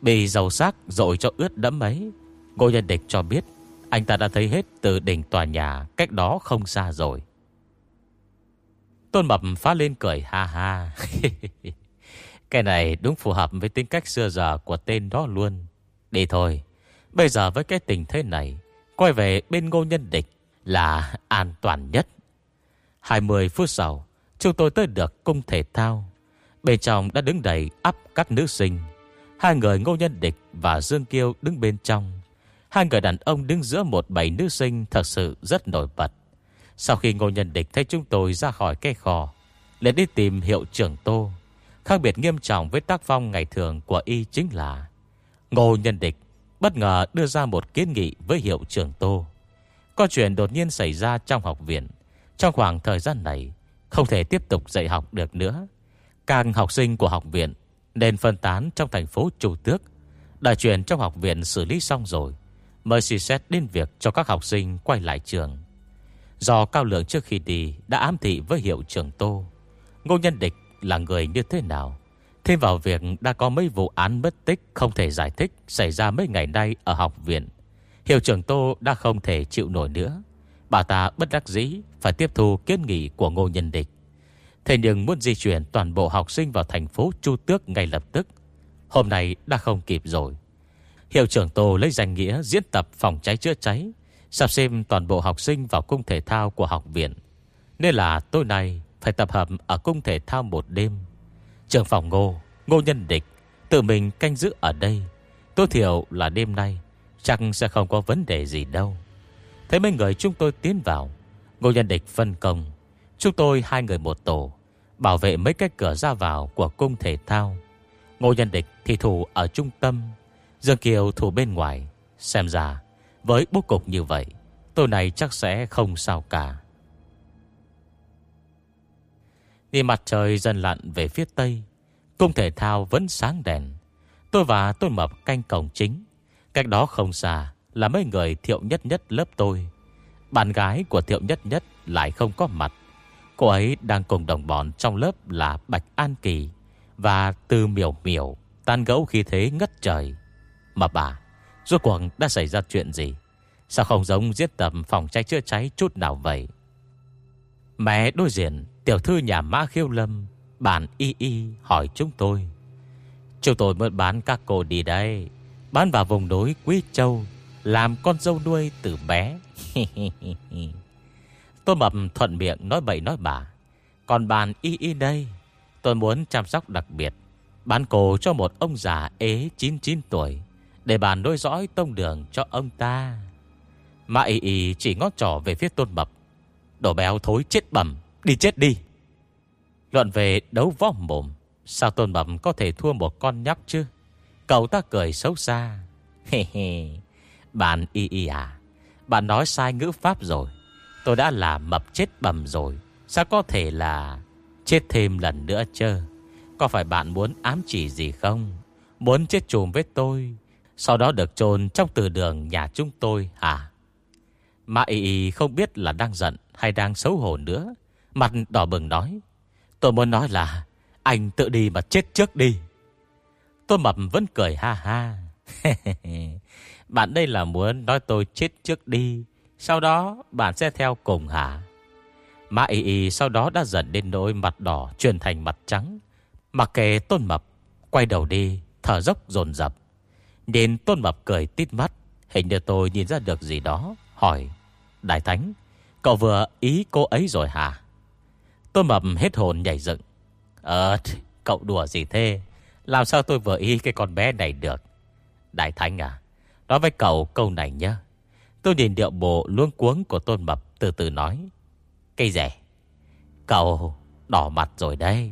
Bị dầu xác dội cho ướt đẫm ấy Ngô Nhân Địch cho biết Anh ta đã thấy hết từ đỉnh tòa nhà Cách đó không xa rồi. Tôn Mập phá lên cười ha ha. Cái này đúng phù hợp với tính cách xưa giờ của tên đó luôn. Đi thôi. Bây giờ với cái tình thế này, Quay về bên ngô nhân địch Là an toàn nhất. 20 phút sau, Chúng tôi tới được cung thể thao. Bên trong đã đứng đầy ắp các nữ sinh. Hai người ngô nhân địch và Dương Kiêu đứng bên trong. Hai người đàn ông đứng giữa một bầy nữ sinh Thật sự rất nổi bật. Sau khi ngô nhân địch thấy chúng tôi ra khỏi cây kho liền đi tìm hiệu trưởng Tô. Khác biệt nghiêm trọng với tác phong ngày thường của y chính là Ngô nhân địch bất ngờ đưa ra một kiến nghị với hiệu trưởng Tô. Có chuyện đột nhiên xảy ra trong học viện. Trong khoảng thời gian này, Không thể tiếp tục dạy học được nữa. Càng học sinh của học viện Nên phân tán trong thành phố Chủ Tước. Đại truyền trong học viện xử lý xong rồi Mới suy xét đến việc cho các học sinh quay lại trường. Do Cao Lượng trước khi đi Đã ám thị với hiệu trưởng Tô, Ngô Nhân Địch là người như thế nào? Thêm vào việc đã có mấy vụ án mất tích Không thể giải thích Xảy ra mấy ngày nay ở học viện. Hiệu trưởng Tô đã không thể chịu nổi nữa. Bà ta bất đắc dĩ, Phải tiếp thu kiến nghị của Ngô Nhân Địch. Thế nhưng muốn di chuyển toàn bộ học sinh vào thành phố Chu Tước ngay lập tức, Hôm nay đã không kịp rồi. Hiệu trưởng Tô lấy danh nghĩa diễn tập phòng cháy chữa cháy, Sắp xem toàn bộ học sinh vào cung thể thao của học viện. Nên là tối nay phải tập hợp ở cung thể thao một đêm. Trường phòng ngô Ngô nhân địch, Tự mình canh giữ ở đây. Tối thiểu là đêm nay, Chắc sẽ không có vấn đề gì đâu. Thấy mấy người chúng tôi tiến vào, Ngô nhân địch phân công. Chúng tôi hai người một tổ, Bảo vệ mấy cái cửa ra vào của cung thể thao. Ngô nhân địch thì thủ ở trung tâm, Dương Kiều thủ bên ngoài. Xem ra, Với bố cục như vậy Tôi này chắc sẽ không sao cả. Khi mặt trời dần lặn về phía tây, Cung thể thao vẫn sáng đèn. Tôi và tôi mập canh cổng chính. Cách đó không xa Là mấy người thiệu nhất nhất lớp tôi. Bạn gái của thiệu nhất nhất Lại không có mặt. Cô ấy đang cùng đồng bọn trong lớp là Bạch An Kỳ Và từ Miểu Miểu Tan gấu khi thế ngất trời. Mà bà Rốt cuộc đã xảy ra chuyện gì? Sao không giống giết tập phòng cháy chữa cháy chút nào vậy? Mẹ đối diện Tiểu thư nhà Mã Khiêu Lâm Bản y y hỏi chúng tôi. Chúng tôi muốn bán các cô đi đây, Bán vào vùng đối Quý Châu, Làm con dâu nuôi từ bé. Tôi mập thuận miệng nói bậy nói bả Còn bàn y y đây, Tôi muốn chăm sóc đặc biệt. Bán cổ cho một ông già ế 99 tuổi, Để bàn nối dõi tông đường cho ông ta. Mã y y chỉ ngó trỏ về phía tôn mập. Đồ béo thối chết bầm. Đi chết đi. Luận về đấu võ mồm, Sao tôn bẩm có thể thua một con nhóc chứ? Cậu ta cười xấu xa. Hê hê Bạn y y à Bạn nói sai ngữ pháp rồi. Tôi đã là mập chết bầm rồi, Sao có thể là Chết thêm lần nữa chứ Có phải bạn muốn ám chỉ gì không? Muốn chết chùm với tôi, Sau đó được chôn trong từ đường nhà chúng tôi hả? Mà y y không biết là đang giận Hay đang xấu hổ nữa. Mặt đỏ bừng nói, Tôi muốn nói là Anh tự đi mà chết trước đi. Tôi mập vẫn cười ha ha. Bạn đây là muốn nói tôi chết trước đi, Sau đó bạn sẽ theo cùng hả? Mã y y sau đó đã dần đến nỗi mặt đỏ Chuyển thành mặt trắng. Mặc kệ tôn mập, Quay đầu đi, Thở dốc dồn dập. Đến tôn mập cười tít mắt, Hình như tôi nhìn ra được gì đó, Hỏi, Đại Thánh, Cậu vừa ý cô ấy rồi hả? Tôi mập hết hồn nhảy dựng. Ờ cậu đùa gì thế? Làm sao tôi vừa ý cái con bé này được? Đại Thánh à Nói với cậu câu này nhá. Tôi nhìn điệu bộ luống cuống của Tôn Mập Từ từ nói. Cây rẻ Cậu đỏ mặt rồi đây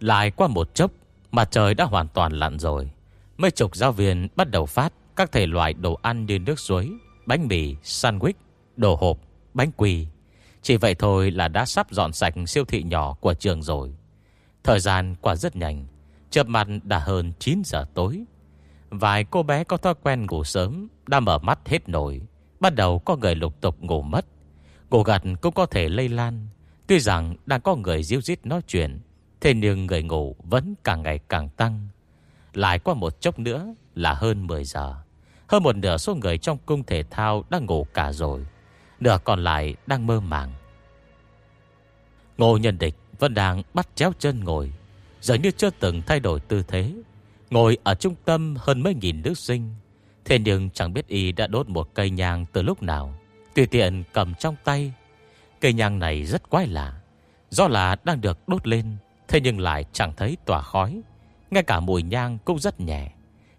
Lại qua một chốc Mặt trời đã hoàn toàn lặn rồi. Mấy chục giáo viên bắt đầu phát Các thể loại đồ ăn như nước suối Bánh mì, sandwich, đồ hộp, bánh quỳ. Chỉ vậy thôi là đã sắp dọn sạch siêu thị nhỏ của trường rồi. Thời gian qua rất nhanh, Chợp mặt đã hơn 9 giờ tối. Vài cô bé có thói quen ngủ sớm Đã mở mắt hết nổi, Bắt đầu có người lục tục ngủ mất. Ngủ gật cũng có thể lây lan, Tuy rằng đang có người diêu dít nói chuyện, Thế nhưng người ngủ vẫn càng ngày càng tăng. Lại qua một chốc nữa là hơn 10 giờ, Hơn một nửa số người trong cung thể thao đang ngủ cả rồi. Nửa còn lại đang mơ màng. Ngô nhân địch vẫn đang bắt chéo chân ngồi Giờ như chưa từng thay đổi tư thế. Ngồi ở trung tâm hơn mấy nghìn nữ sinh. Thế nhưng chẳng biết y đã đốt một cây nhang từ lúc nào. Tùy tiện cầm trong tay. Cây nhang này rất quái lạ. Do là đang được đốt lên, Thế nhưng lại chẳng thấy tỏa khói. Ngay cả mùi nhang cũng rất nhẹ.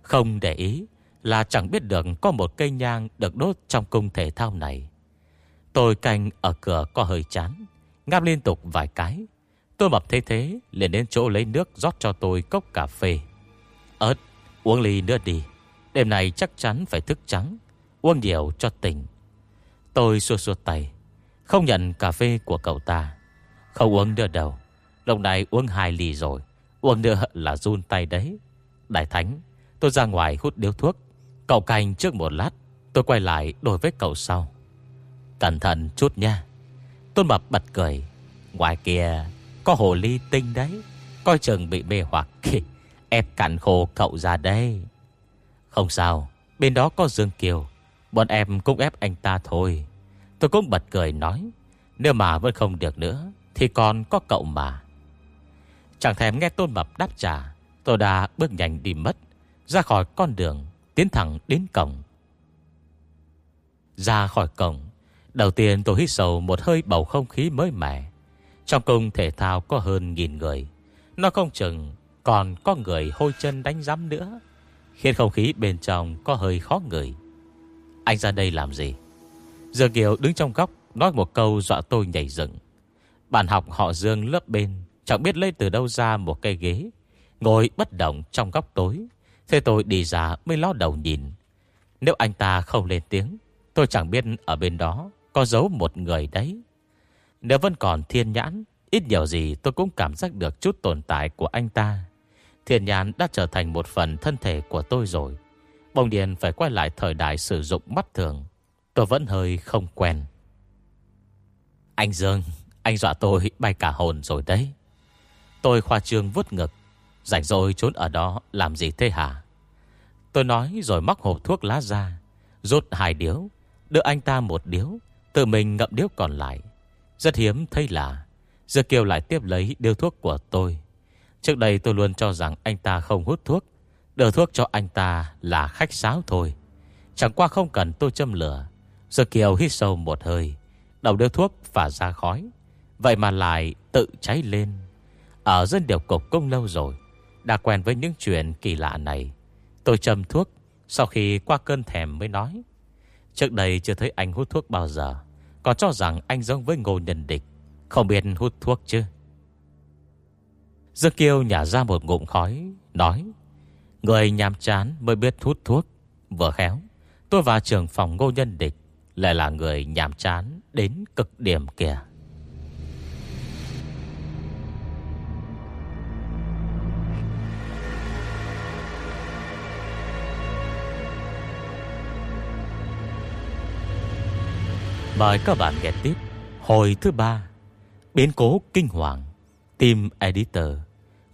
Không để ý là chẳng biết được Có một cây nhang được đốt trong cung thể thao này. Tôi canh ở cửa có hơi chán. Ngáp liên tục vài cái. Tôi mập thế thế, liền đến chỗ lấy nước rót cho tôi cốc cà phê. Ơt uống ly nữa đi. Đêm này chắc chắn phải thức trắng. Uống nhiều cho tỉnh. Tôi xua xua tay. Không nhận cà phê của cậu ta. Không uống nữa đâu. Lúc này uống hai ly rồi. Uống nữa là run tay đấy. Đại Thánh, Tôi ra ngoài hút điếu thuốc. Cậu canh trước một lát. Tôi quay lại đổi với cậu sau. Cẩn thận chút nha. Tôn Mập bật cười. Ngoài kia, có hồ ly tinh đấy. Coi chừng bị mê hoặc. Ép cạn khô cậu ra đây Không sao, Bên đó có Dương Kiều. Bọn em cũng ép anh ta thôi. Tôi cũng bật cười nói. Nếu mà vẫn không được nữa, Thì còn có cậu mà. Chẳng thèm nghe Tôn Mập đáp trả, Tôi đã bước nhanh đi mất. Ra khỏi con đường, Tiến thẳng đến cổng. Ra khỏi cổng Đầu tiên tôi hít sâu một hơi bầu không khí mới mẻ. Trong cung thể thao có hơn nghìn người. Nó không chừng Còn có người hôi chân đánh giám nữa. Khiến không khí bên trong có hơi khó người Anh ra đây làm gì? Dương Kiều đứng trong góc Nói một câu dọa tôi nhảy dựng. Bạn học họ Dương lớp bên, Chẳng biết lấy từ đâu ra một cây ghế. Ngồi bất động trong góc tối. Thế tôi đi ra mới ló đầu nhìn. Nếu anh ta không lên tiếng, Tôi chẳng biết ở bên đó có giấu một người đấy. Nếu vẫn còn thiên nhãn, Ít nhiều gì tôi cũng cảm giác được chút tồn tại của anh ta. Thiên nhãn đã trở thành một phần thân thể của tôi rồi. Bông điền phải quay lại thời đại sử dụng mắt thường. Tôi vẫn hơi không quen. Anh Dương, Anh dọa tôi bay cả hồn rồi đấy. Tôi khoa trương vút ngực. Rảnh rồi trốn ở đó làm gì thế hả? Tôi nói rồi móc hộp thuốc lá ra, Rút hai điếu, Đưa anh ta một điếu Tự mình ngậm điếu còn lại. Rất hiếm thấy là Giờ Kiều lại tiếp lấy điếu thuốc của tôi. Trước đây tôi luôn cho rằng anh ta không hút thuốc Đưa thuốc cho anh ta là khách sáo thôi. Chẳng qua không cần tôi châm lửa, Giờ Kiều hít sâu một hơi Đầu điếu thuốc và ra khói. Vậy mà lại tự cháy lên. Ở dân điều cục cũng lâu rồi, Đã quen với những chuyện kỳ lạ này. Tôi châm thuốc, Sau khi qua cơn thèm mới nói Trước đây chưa thấy anh hút thuốc bao giờ. Còn cho rằng anh giống với ngô nhân địch. Không biết hút thuốc chứ? Dương Kiêu nhả ra một ngụm khói, Nói, Người nhàm chán mới biết hút thuốc. Vừa khéo, Tôi vào trường phòng ngô nhân địch Lại là người nhàm chán đến cực điểm kìa. Mời các bạn nghe tiếp Hồi thứ ba, Biến cố kinh hoàng, Team Editor,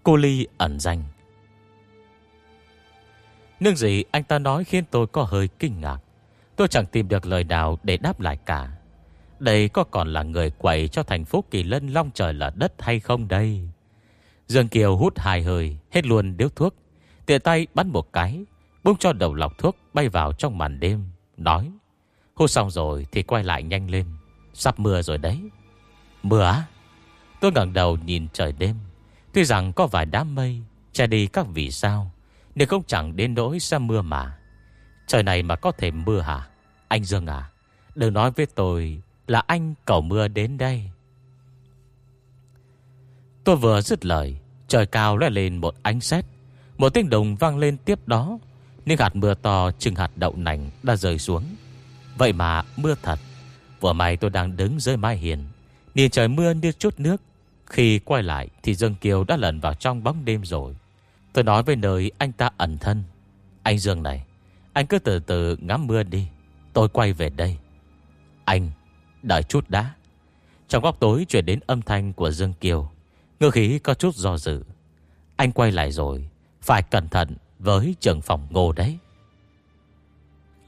Cô Ly ẩn danh. Nhưng gì anh ta nói khiến tôi có hơi kinh ngạc. Tôi chẳng tìm được lời nào để đáp lại cả. Đây có còn là người quậy cho thành phố Kỳ Lân long trời là đất hay không đây? Dương Kiều hút hai hơi, Hết luôn điếu thuốc, Tiện tay bắn một cái Bung cho đầu lọc thuốc bay vào trong màn đêm, Nói Hút xong rồi thì quay lại nhanh lên. Sắp mưa rồi đấy. Mưa á? Tôi ngẩng đầu nhìn trời đêm. Tuy rằng có vài đám mây, Che đi các vì sao, Nhưng không chẳng đến nỗi sẽ mưa mà. Trời này mà có thể mưa hả? Anh Dương à Đừng nói với tôi là anh cầu mưa đến đây. Tôi vừa dứt lời, Trời cao lóe lên một ánh sét. Một tiếng đồng vang lên tiếp đó Nhưng hạt mưa to chừng hạt đậu nành đã rơi xuống. Vậy mà mưa thật. Vừa may tôi đang đứng dưới mái hiền, Nhìn trời mưa như chút nước. Khi quay lại thì Dương Kiều đã lẩn vào trong bóng đêm rồi. Tôi nói với nơi anh ta ẩn thân, Anh Dương này, Anh cứ từ từ ngắm mưa đi, Tôi quay về đây. Anh, đợi chút đã. Trong góc tối chuyển đến âm thanh của Dương Kiều Ngư khí có chút do dự. Anh quay lại rồi, Phải cẩn thận với trường phòng ngô đấy.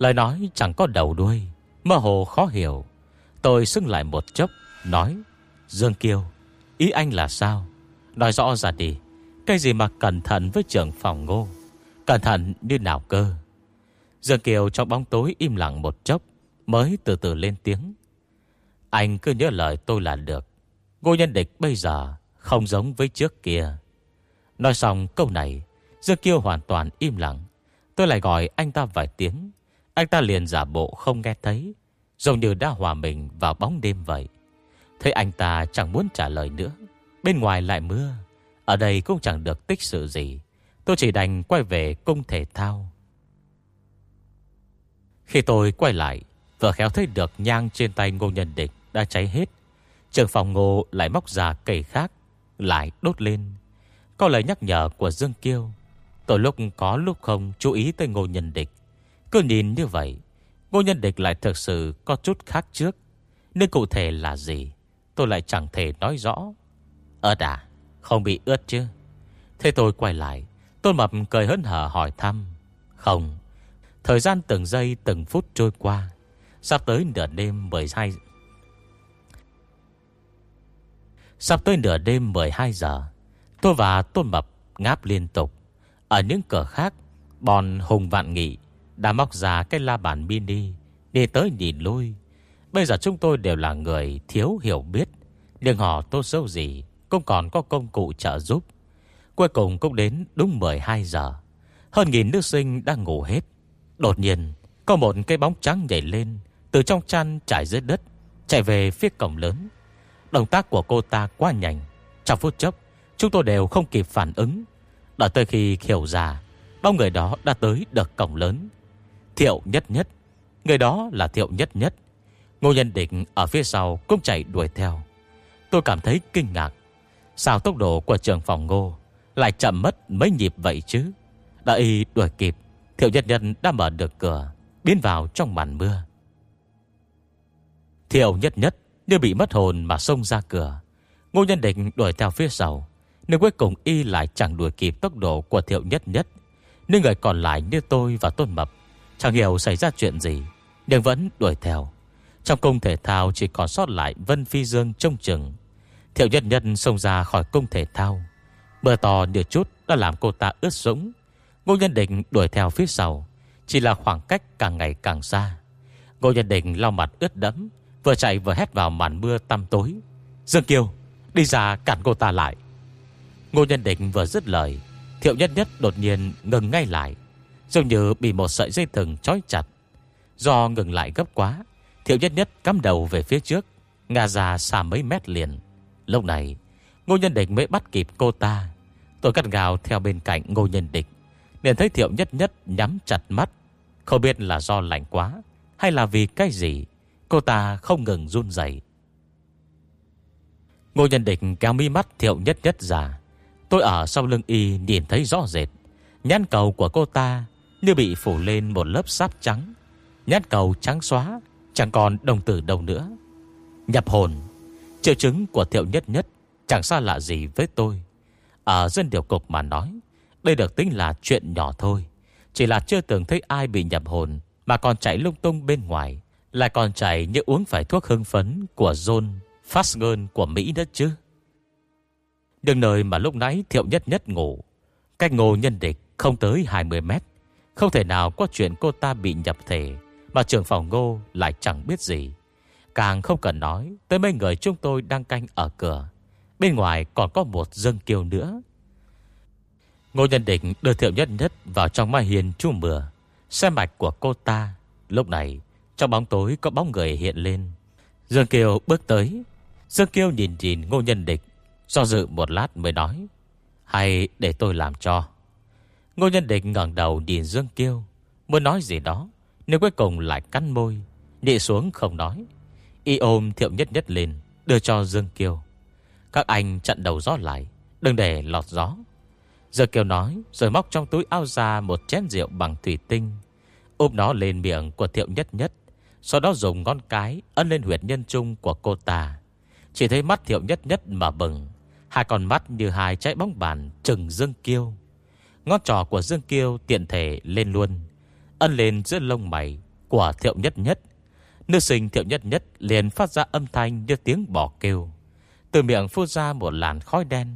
Lời nói chẳng có đầu đuôi, Mơ hồ khó hiểu. Tôi xưng lại một chốc, Nói, Dương Kiêu, Ý anh là sao? Nói rõ ra đi, Cái gì mà cẩn thận với trưởng phòng ngô? Cẩn thận như nào cơ? Dương Kiều trong bóng tối im lặng một chốc, Mới từ từ lên tiếng. Anh cứ nhớ lời tôi là được. Ngô nhân địch bây giờ Không giống với trước kia. Nói xong câu này, Dương kiều hoàn toàn im lặng. Tôi lại gọi anh ta vài tiếng anh ta liền giả bộ không nghe thấy, Giống như đã hòa mình vào bóng đêm vậy. Thấy anh ta chẳng muốn trả lời nữa, Bên ngoài lại mưa, Ở đây cũng chẳng được tích sự gì. Tôi chỉ đành quay về cung thể thao. Khi tôi quay lại, Vừa khéo thấy được nhang trên tay ngô nhân địch Đã cháy hết. Trường phòng ngô lại móc ra cây khác, Lại đốt lên. Có lời nhắc nhở của Dương Kiêu, Tôi lúc có lúc không chú ý tới ngô nhân địch. Cứ nhìn như vậy, Ngô nhân địch lại thực sự có chút khác trước. Nên cụ thể là gì, Tôi lại chẳng thể nói rõ. Ơt à Không bị ướt chứ? Thế tôi quay lại Tôn Mập cười hớn hở hỏi thăm. Không, Thời gian từng giây, từng phút trôi qua. Sắp tới nửa đêm 12 Sắp tới nửa đêm 12 giờ, Tôi và Tôn Mập ngáp liên tục. Ở những cửa khác, Bọn Hùng Vạn Nghị đã móc ra cái la bàn mini, Đi tới nhìn lui. Bây giờ chúng tôi đều là người thiếu hiểu biết. Nhưng họ tốt xấu gì Cũng còn có công cụ trợ giúp. Cuối cùng cũng đến đúng 12 giờ. Hơn nghìn nữ sinh đang ngủ hết. Đột nhiên, Có một cái bóng trắng nhảy lên, Từ trong chăn trải dưới đất, Chạy về phía cổng lớn. Động tác của cô ta quá nhanh. Trong phút chốc, Chúng tôi đều không kịp phản ứng. Đợi tới khi hiểu ra Bao người đó đã tới được cổng lớn. Thiệu nhất nhất. Người đó là thiệu nhất nhất. Ngô nhân định ở phía sau cũng chạy đuổi theo. Tôi cảm thấy kinh ngạc. Sao tốc độ của trường phòng ngô Lại chậm mất mấy nhịp vậy chứ? Đợi đuổi kịp, Thiệu nhất nhân đã mở được cửa, Biến vào trong màn mưa. Thiệu nhất nhất Như bị mất hồn mà xông ra cửa. Ngô nhân định đuổi theo phía sau, Nhưng cuối cùng y lại chẳng đuổi kịp tốc độ của thiệu nhất nhất. Nên người còn lại như tôi và Tôn Mập Chẳng hiểu xảy ra chuyện gì, Nhưng vẫn đuổi theo. Trong cung thể thao chỉ còn sót lại Vân Phi Dương trông chừng. Thiệu nhất nhân xông ra khỏi cung thể thao. Mưa to nửa chút đã làm cô ta ướt sũng. Ngô Nhân Định đuổi theo phía sau, Chỉ là khoảng cách càng ngày càng xa. Ngô Nhân Định lau mặt ướt đẫm, Vừa chạy vừa hét vào màn mưa tăm tối. Dương Kiều, Đi ra cản cô ta lại. Ngô Nhân Định vừa dứt lời, Thiệu nhất nhất đột nhiên ngừng ngay lại. Giống như bị một sợi dây thừng trói chặt. Do ngừng lại gấp quá Thiệu nhất nhất cắm đầu về phía trước Ngà ra xa mấy mét liền. Lúc này, Ngô Nhân Địch mới bắt kịp cô ta. Tôi cắt gào theo bên cạnh Ngô Nhân Địch, liền thấy Thiệu nhất nhất nhắm chặt mắt. Không biết là do lạnh quá, Hay là vì cái gì, Cô ta không ngừng run dậy Ngô Nhân Địch kéo mi mắt Thiệu nhất nhất ra. Tôi ở sau lưng y nhìn thấy rõ rệt, Nhãn cầu của cô ta như bị phủ lên một lớp sáp trắng. Nhát cầu trắng xóa, Chẳng còn đồng tử đâu nữa. Nhập hồn, Triệu chứng của thiệu nhất nhất Chẳng xa lạ gì với tôi. Ở dân điều cục mà nói, Đây được tính là chuyện nhỏ thôi. Chỉ là chưa từng thấy ai bị nhập hồn, Mà còn chạy lung tung bên ngoài, Lại còn chạy như uống phải thuốc hưng phấn Của John Fastgun của Mỹ đó chứ. Đường nơi mà lúc nãy thiệu nhất nhất ngủ, Cách ngô nhân địch không tới 20 mét. Không thể nào có chuyện cô ta bị nhập thể, Mà trưởng phòng ngô lại chẳng biết gì. Càng không cần nói, Tới mấy người chúng tôi đang canh ở cửa. Bên ngoài còn có một dân kiều nữa. Ngô Nhân Định đưa Thiệu Nhất Nhất vào trong mai hiền chu mưa Xe mạch của cô ta, Lúc này, trong bóng tối có bóng người hiện lên. Dương Kiều bước tới. Dương Kiều nhìn nhìn Ngô Nhân Địch Do dự một lát mới nói, Hay để tôi làm cho. Ngô Nhân Địch ngẩng đầu nhìn Dương Kiêu, Muốn nói gì đó Nhưng cuối cùng lại cắn môi Nhị xuống không nói. Y ôm thiệu nhất nhất lên Đưa cho Dương Kiêu. Các anh chặn đầu gió lại Đừng để lọt gió. Dương Kiều nói Rồi móc trong túi áo ra một chén rượu bằng thủy tinh Ôm nó lên miệng của thiệu nhất nhất Sau đó dùng ngón cái Ấn lên huyệt nhân trung của cô ta. Chỉ thấy mắt thiệu nhất nhất mà bừng Hai con mắt như hai trái bóng bàn Trừng Dương Kiêu. Ngón trò của Dương Kiêu tiện thể lên luôn Ân lên giữa lông mày Của thiệu nhất nhất Nữ sinh thiệu nhất nhất liền phát ra âm thanh như tiếng bò kêu. Từ miệng phun ra một làn khói đen.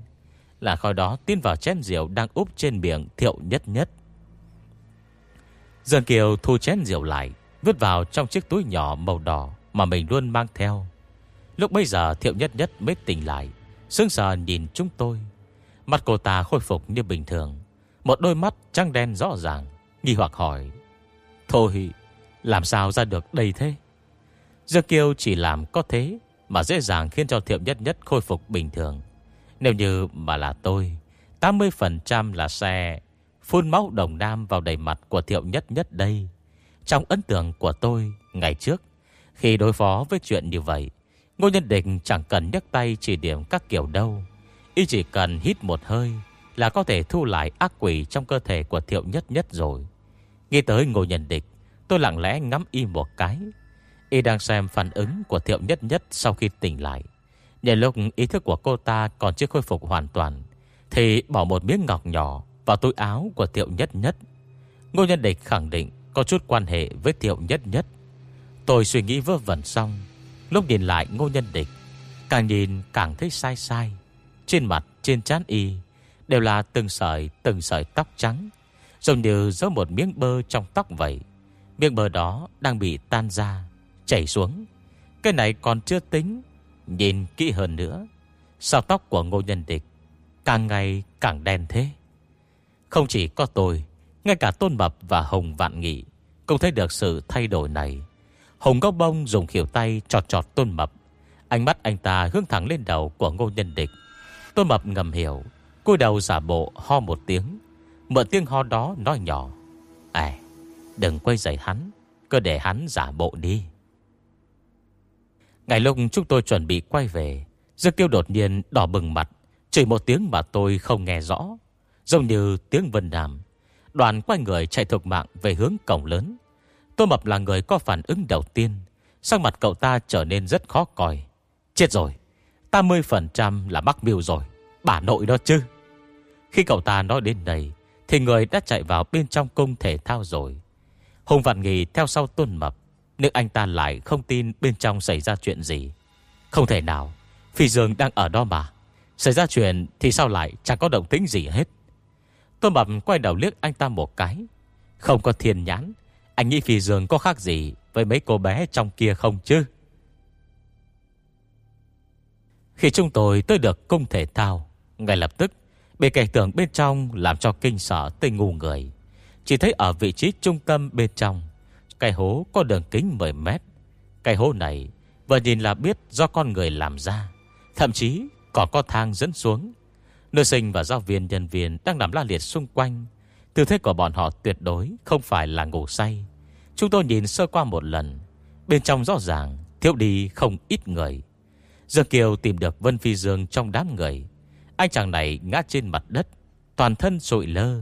Là khói đó tin vào chén rượu đang úp trên miệng thiệu nhất nhất. Dương Kiều thu chén rượu lại, vứt vào trong chiếc túi nhỏ màu đỏ mà mình luôn mang theo. Lúc bây giờ thiệu nhất nhất mới tỉnh lại, sững sờ nhìn chúng tôi. Mặt cô ta khôi phục như bình thường. Một đôi mắt trắng đen rõ ràng, nghi hoặc hỏi. Thôi, làm sao ra được đây thế? Dược Kiêu chỉ làm có thế mà dễ dàng khiến cho thiệu nhất nhất khôi phục bình thường. Nếu như mà là tôi, 80% là xe phun máu đồng nam vào đầy mặt của thiệu nhất nhất đây. Trong ấn tượng của tôi ngày trước Khi đối phó với chuyện như vậy Ngô Nhân Định chẳng cần nhấc tay chỉ điểm các kiểu đâu Y chỉ cần hít một hơi là có thể thu lại ác quỷ trong cơ thể của thiệu nhất nhất rồi. Nghĩ tới Ngô Nhân Địch, Tôi lặng lẽ ngắm y một cái. Y đang xem phản ứng của thiệu nhất nhất sau khi tỉnh lại. Nhân lúc ý thức của cô ta còn chưa khôi phục hoàn toàn, Thì bỏ một miếng ngọc nhỏ vào túi áo của thiệu nhất nhất. Ngô Nhân Địch khẳng định có chút quan hệ với thiệu nhất nhất. Tôi suy nghĩ vơ vẩn xong, Lúc nhìn lại ngô nhân địch, Càng nhìn càng thấy sai sai. Trên mặt, trên chán y Đều là từng sợi từng sợi tóc trắng, Giống như giấu một miếng bơ trong tóc vậy. Miếng bơ đó đang bị tan ra, Chảy xuống. Cái này còn chưa tính. Nhìn kỹ hơn nữa, Sao tóc của ngô nhân địch Càng ngày càng đen thế? Không chỉ có tôi, Ngay cả Tôn Mập và Hồng Vạn Nghị Cũng thấy được sự thay đổi này. Hồng Cao Bông dùng khỉu tay trọt trọt Tôn Mập. Ánh mắt anh ta hướng thẳng lên đầu của ngô nhân địch. Tôn Mập ngầm hiểu cúi đầu giả bộ, ho một tiếng. Mượn tiếng ho đó, nói nhỏ. À đừng quay dậy hắn, Cứ để hắn giả bộ đi. Ngày lúc chúng tôi chuẩn bị quay về, Dương Kiêu đột nhiên đỏ bừng mặt Chỉ một tiếng mà tôi không nghe rõ. Giống như tiếng vân đàm, Đoàn quay người chạy thuộc mạng về hướng cổng lớn. Tô Mập là người có phản ứng đầu tiên Sang mặt cậu ta trở nên rất khó coi. Chết rồi 80% là mắc mưu rồi, Bà nội đó chứ. Khi cậu ta nói đến đây, Thì người đã chạy vào bên trong cung thể thao rồi. Hùng Vạn Nghì theo sau Tôn Mập, Nhưng anh ta lại không tin bên trong xảy ra chuyện gì. Không thể nào, Phi Dương đang ở đó mà. Xảy ra chuyện thì sao lại chẳng có động tĩnh gì hết. Tôn Mập quay đầu liếc anh ta một cái. Không có thiên nhãn, anh nghĩ Phi Dương có khác gì Với mấy cô bé trong kia không chứ? Khi chúng tôi tới được cung thể thao, Ngay lập tức Bị kẻ tưởng bên trong làm cho kinh sợ tới ngu người Chỉ thấy ở vị trí trung tâm bên trong, Cái hố có đường kính 10 mét Cái hố này Vừa nhìn là biết do con người làm ra, Thậm chí còn có thang dẫn xuống Nữ sinh và giáo viên nhân viên Đang nằm la liệt xung quanh Tư thế của bọn họ tuyệt đối không phải là ngủ say. Chúng tôi nhìn sơ qua một lần. Bên trong rõ ràng thiếu đi không ít người. Dương Kiều tìm được Vân Phi Dương trong đám người. Anh chàng này ngã trên mặt đất, toàn thân sụi lơ.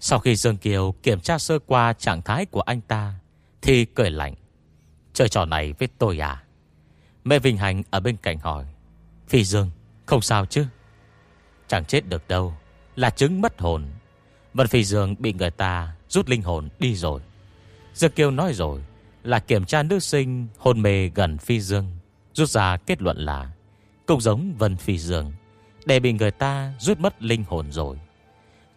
Sau khi Dương Kiều kiểm tra sơ qua trạng thái của anh ta, thì cười lạnh. Chơi trò này với tôi à? Mẹ Vinh Hành ở bên cạnh hỏi. Phi Dương, không sao chứ? Chẳng chết được đâu, là chứng mất hồn. Vân Phi Dương bị người ta rút linh hồn đi rồi. Dương Kiều nói rồi là kiểm tra nữ sinh hôn mê gần Phi Dương. Rút ra kết luận là cũng giống Vân Phi Dương để bị người ta rút mất linh hồn rồi.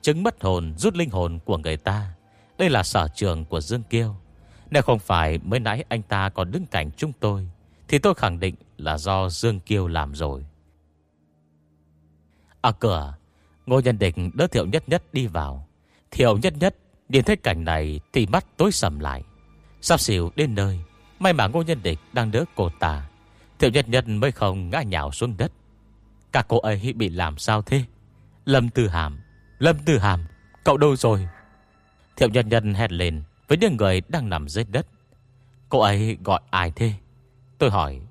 Chứng mất hồn rút linh hồn của người ta. Đây là sở trường của Dương Kiêu. Nếu không phải mới nãy anh ta còn đứng cạnh chúng tôi Thì tôi khẳng định là do Dương Kiêu làm rồi Ở cửa Ngô Nhân Định đỡ Thiệu Nhất Nhất đi vào. Thiệu Nhất Nhất nhìn thấy cảnh này thì mắt tối sầm lại. Sắp xỉu đến nơi, may mà Ngô Nhân Địch đang đỡ cô ta. Thiệu Nhất Nhất mới không ngã nhào xuống đất. Các cô ấy bị làm sao thế? Lâm Tư Hàm, Lâm Tư Hàm, cậu đâu rồi? Thiệu Nhất Nhất hét lên với những người đang nằm dưới đất. Cô ấy gọi ai thế? Tôi hỏi.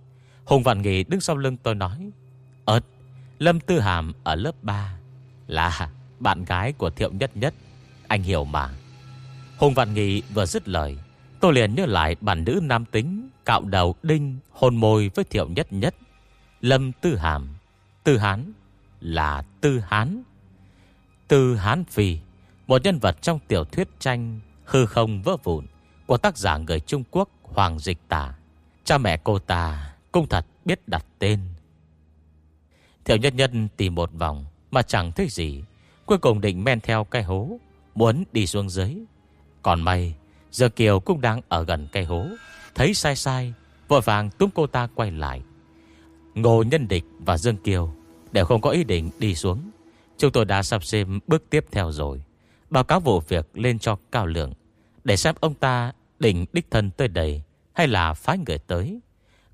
Hùng Vạn Nghị đứng sau lưng tôi nói. Ơt, Lâm Tư Hàm ở lớp 3. Là bạn gái của Thiệu Nhất Nhất Anh hiểu mà Hùng Vạn Nghị vừa dứt lời Tôi liền nhớ lại bản nữ nam tính Cạo đầu đinh hôn môi với Thiệu Nhất Nhất Lâm Tư Hàm Tư Hán Là Tư Hán. Tư Hán Phi, Một nhân vật trong tiểu thuyết tranh Hư không vỡ vụn Của tác giả người Trung Quốc Hoàng Dịch Tả Cha mẹ cô ta cũng thật biết đặt tên. Thiệu Nhất nhân tìm một vòng mà chẳng thấy gì, Cuối cùng định men theo cái hố, Muốn đi xuống dưới. Còn may, Giờ Kiều cũng đang ở gần cây hố, Thấy sai sai, Vội vàng túm cô ta quay lại. Ngô Nhân Địch và Dương Kiều Đều không có ý định đi xuống Chúng tôi đã sắp xếp bước tiếp theo rồi, Báo cáo vụ việc lên cho Cao Lượng, Để xem ông ta định đích thân tới đây Hay là phái người tới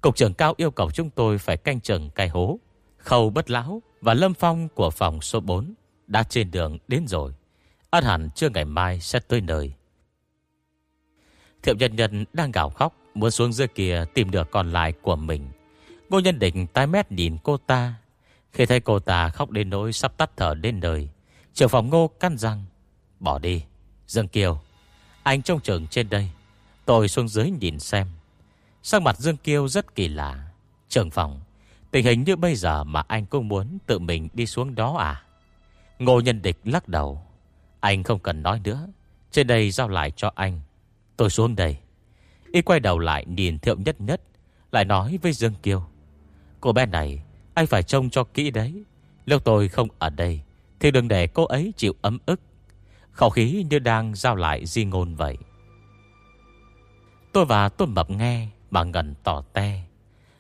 Cục trưởng Cao yêu cầu chúng tôi phải canh chừng cai hố, Khâu bất lão và Lâm Phong của phòng số 4 đã trên đường đến rồi. Át hẳn chưa ngày mai sẽ tới nơi. Thiệu nhân nhân đang gào khóc, Muốn xuống dưới kia tìm được còn lại của mình Ngô nhân định tái mét nhìn cô ta. Khi thấy cô ta khóc đến nỗi Sắp tắt thở đến đời Trưởng phòng ngô căn răng. Bỏ đi, Dương Kiều. Anh trông trường trên đây. Tôi xuống dưới nhìn xem. Sắc mặt Dương Kiều rất kỳ lạ. Trưởng phòng, Tình hình như bây giờ mà anh cũng muốn tự mình đi xuống đó à? Ngô nhân địch lắc đầu. Anh không cần nói nữa. Trên đây giao lại cho anh. Tôi xuống đây. Y quay đầu lại nhìn thiệu nhất nhất, Lại nói với Dương Kiều. Cô bé này, Anh phải trông cho kỹ đấy. Nếu tôi không ở đây, Thì đừng để cô ấy chịu ấm ức. Khẩu khí như đang giao lại di ngôn vậy. Tôi và tôi Mập nghe Mà ngẩn tỏ te.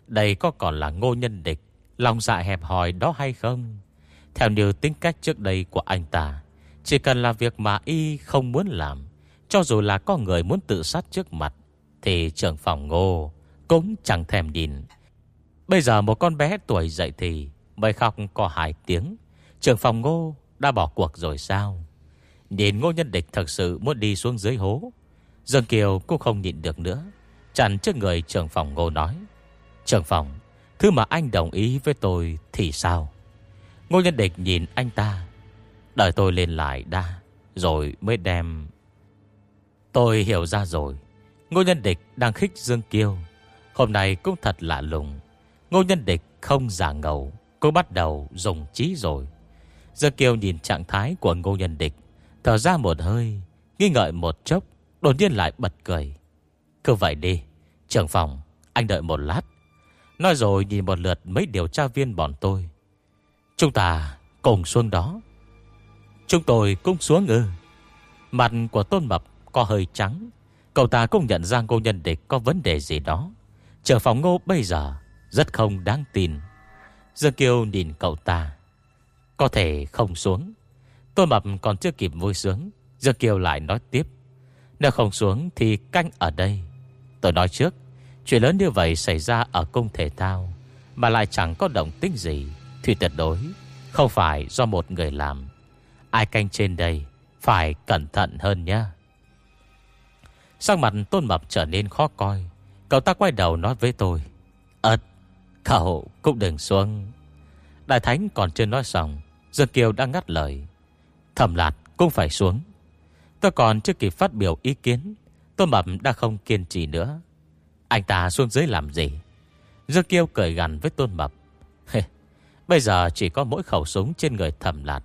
Đây có còn là ngô nhân địch, Lòng dạ hẹp hòi đó hay không? Theo như tính cách trước đây của anh ta, Chỉ cần là việc mà y không muốn làm, Cho dù là có người muốn tự sát trước mặt, Thì trưởng phòng ngô Cũng chẳng thèm nhìn. Bây giờ một con bé tuổi dậy thì Mới khóc có hai tiếng. Trường phòng ngô đã bỏ cuộc rồi sao? Nhìn ngô nhân địch thật sự muốn đi xuống dưới hố. Dương Kiều cũng không nhịn được nữa, Chặn trước người trưởng phòng ngô nói, Trưởng phòng, Thứ mà anh đồng ý với tôi thì sao? Ngô nhân địch nhìn anh ta, Đợi tôi lên lại đa Rồi mới đem. Tôi hiểu ra rồi. Ngô nhân địch đang khích Dương Kiêu Hôm nay cũng thật lạ lùng Ngô nhân địch không giả ngầu, Cô bắt đầu dùng trí rồi. Giờ kiều nhìn trạng thái của ngô nhân địch, Thở ra một hơi, Nghi ngợi một chốc, Đột nhiên lại bật cười. Cứ vậy đi, Trưởng phòng, Anh đợi một lát. Nói rồi nhìn một lượt mấy điều tra viên bọn tôi. Chúng ta cùng xuống đó. Chúng tôi cũng xuống ư. Mặt của Tôn Mập có hơi trắng. Cậu ta cũng nhận ra ngô nhân địch có vấn đề gì đó. Trở phòng ngô bây giờ rất không đáng tin. Dương Kiêu nhìn cậu ta. Có thể không xuống. Tôn Mập còn chưa kịp vui sướng. Dương Kiêu lại nói tiếp. Nếu không xuống thì canh ở đây. Tôi nói trước, Chuyện lớn như vậy xảy ra ở cung thể thao, Mà lại chẳng có động tính gì. Thì tuyệt đối Không phải do một người làm. Ai canh trên đây Phải cẩn thận hơn nhé. Sang mặt tôn mập trở nên khó coi. Cậu ta quay đầu nói với tôi. Cậu cũng đừng xuống. Đại Thánh còn chưa nói xong, Dương Kiều đã ngắt lời. Thẩm lạt cũng phải xuống. Tôi còn chưa kịp phát biểu ý kiến Tôn Mập đã không kiên trì nữa. Anh ta xuống dưới làm gì? Dương Kiêu cười gằn với Tôn Mập. Bây giờ chỉ có mỗi khẩu súng trên người thẩm lạt.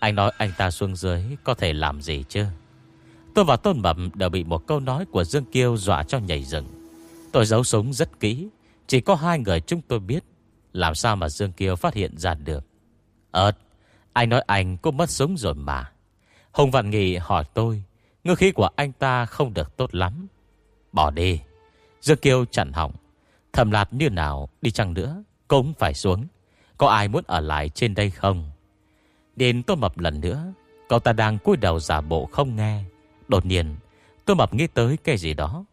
Anh nói anh ta xuống dưới Có thể làm gì chứ? Tôi và Tôn Mập đều bị một câu nói Của Dương Kiêu dọa cho nhảy rừng Tôi giấu súng rất kỹ chỉ có hai người chúng tôi biết. Làm sao mà Dương kiều phát hiện ra được? Ơt Anh nói anh cũng mất súng rồi mà. Hùng Vạn Nghị hỏi tôi Ngư khí của anh ta không được tốt lắm. Bỏ đi. Dương kiều chặn hỏng Thầm lạt như nào, đi chăng nữa, Cũng phải xuống. Có ai muốn ở lại trên đây không? Đến tôi mập lần nữa, Cậu ta đang cúi đầu giả bộ không nghe. Đột nhiên tôi mập nghĩ tới cái gì đó.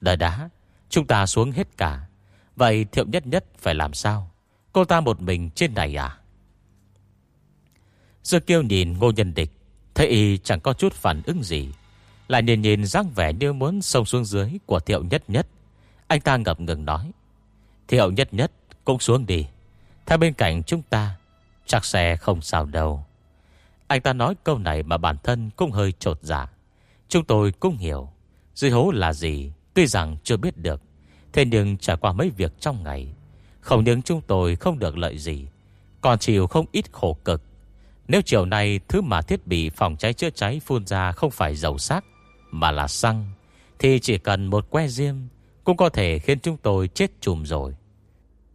Đời đá Chúng ta xuống hết cả. Vậy thiệu nhất nhất phải làm sao? Cô ta một mình trên này à? Dư Kiêu nhìn ngô nhân địch, Thấy y chẳng có chút phản ứng gì, Lại nhìn nhìn dáng vẻ như muốn sông xuống dưới Của thiệu nhất nhất. Anh ta ngập ngừng nói, Thiệu nhất nhất, cũng xuống đi. Theo bên cạnh chúng ta, Chắc sẽ không sao đâu. Anh ta nói câu này mà bản thân cũng hơi trột dạ. Chúng tôi cũng hiểu dư hố là gì, Tuy rằng chưa biết được Thế nhưng trải qua mấy việc trong ngày, Không những chúng tôi không được lợi gì, Còn chịu không ít khổ cực. Nếu chiều nay thứ mà thiết bị phòng cháy chữa cháy phun ra không phải dầu sắc, Mà là xăng, Thì chỉ cần một que diêm Cũng có thể khiến chúng tôi chết chùm rồi.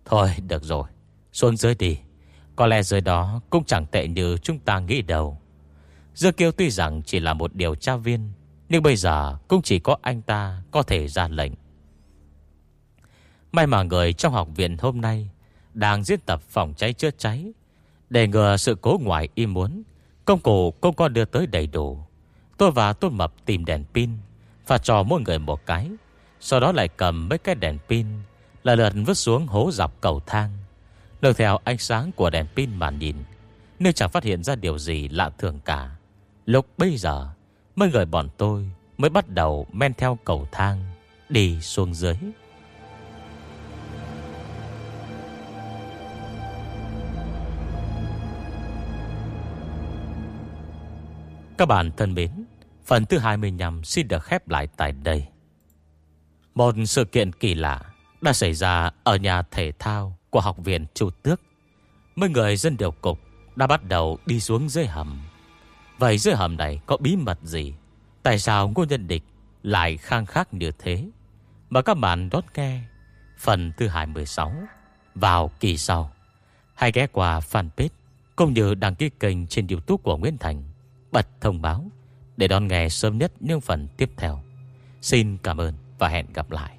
Thôi, được rồi, Xuống dưới đi. Có lẽ dưới đó cũng chẳng tệ như chúng ta nghĩ đâu. Dương Kiêu tuy rằng chỉ là một điều tra viên, Nhưng bây giờ cũng chỉ có anh ta có thể ra lệnh. May mà người trong học viện hôm nay Đang diễn tập phòng cháy chữa cháy, Để ngừa sự cố ngoài ý muốn. Công cụ cũng có đưa tới đầy đủ. Tôi và tôi Mập tìm đèn pin Và cho mỗi người một cái, Sau đó lại cầm mấy cái đèn pin Lần lượt vứt xuống hố dọc cầu thang. Được theo ánh sáng của đèn pin mà nhìn Nếu chẳng phát hiện ra điều gì lạ thường cả. Lúc bây giờ, Mấy người bọn tôi Mới bắt đầu men theo cầu thang, Đi xuống dưới. Các bạn thân mến, Phần thứ 25 xin được khép lại tại đây. Một sự kiện kỳ lạ Đã xảy ra ở nhà thể thao Của học viện Chu Tước. Mấy người dân điều cục Đã bắt đầu đi xuống dưới hầm. Vậy dưới hầm này có bí mật gì? Tại sao ngô nhân địch Lại khang khác như thế? Mà các bạn đón nghe Phần thứ 26 Vào kỳ sau. Hãy ghé qua fanpage Cũng như đăng ký kênh trên youtube của Nguyễn Thành. Bật thông báo. Để đón nghe sớm nhất những phần tiếp theo. Xin cảm ơn và hẹn gặp lại.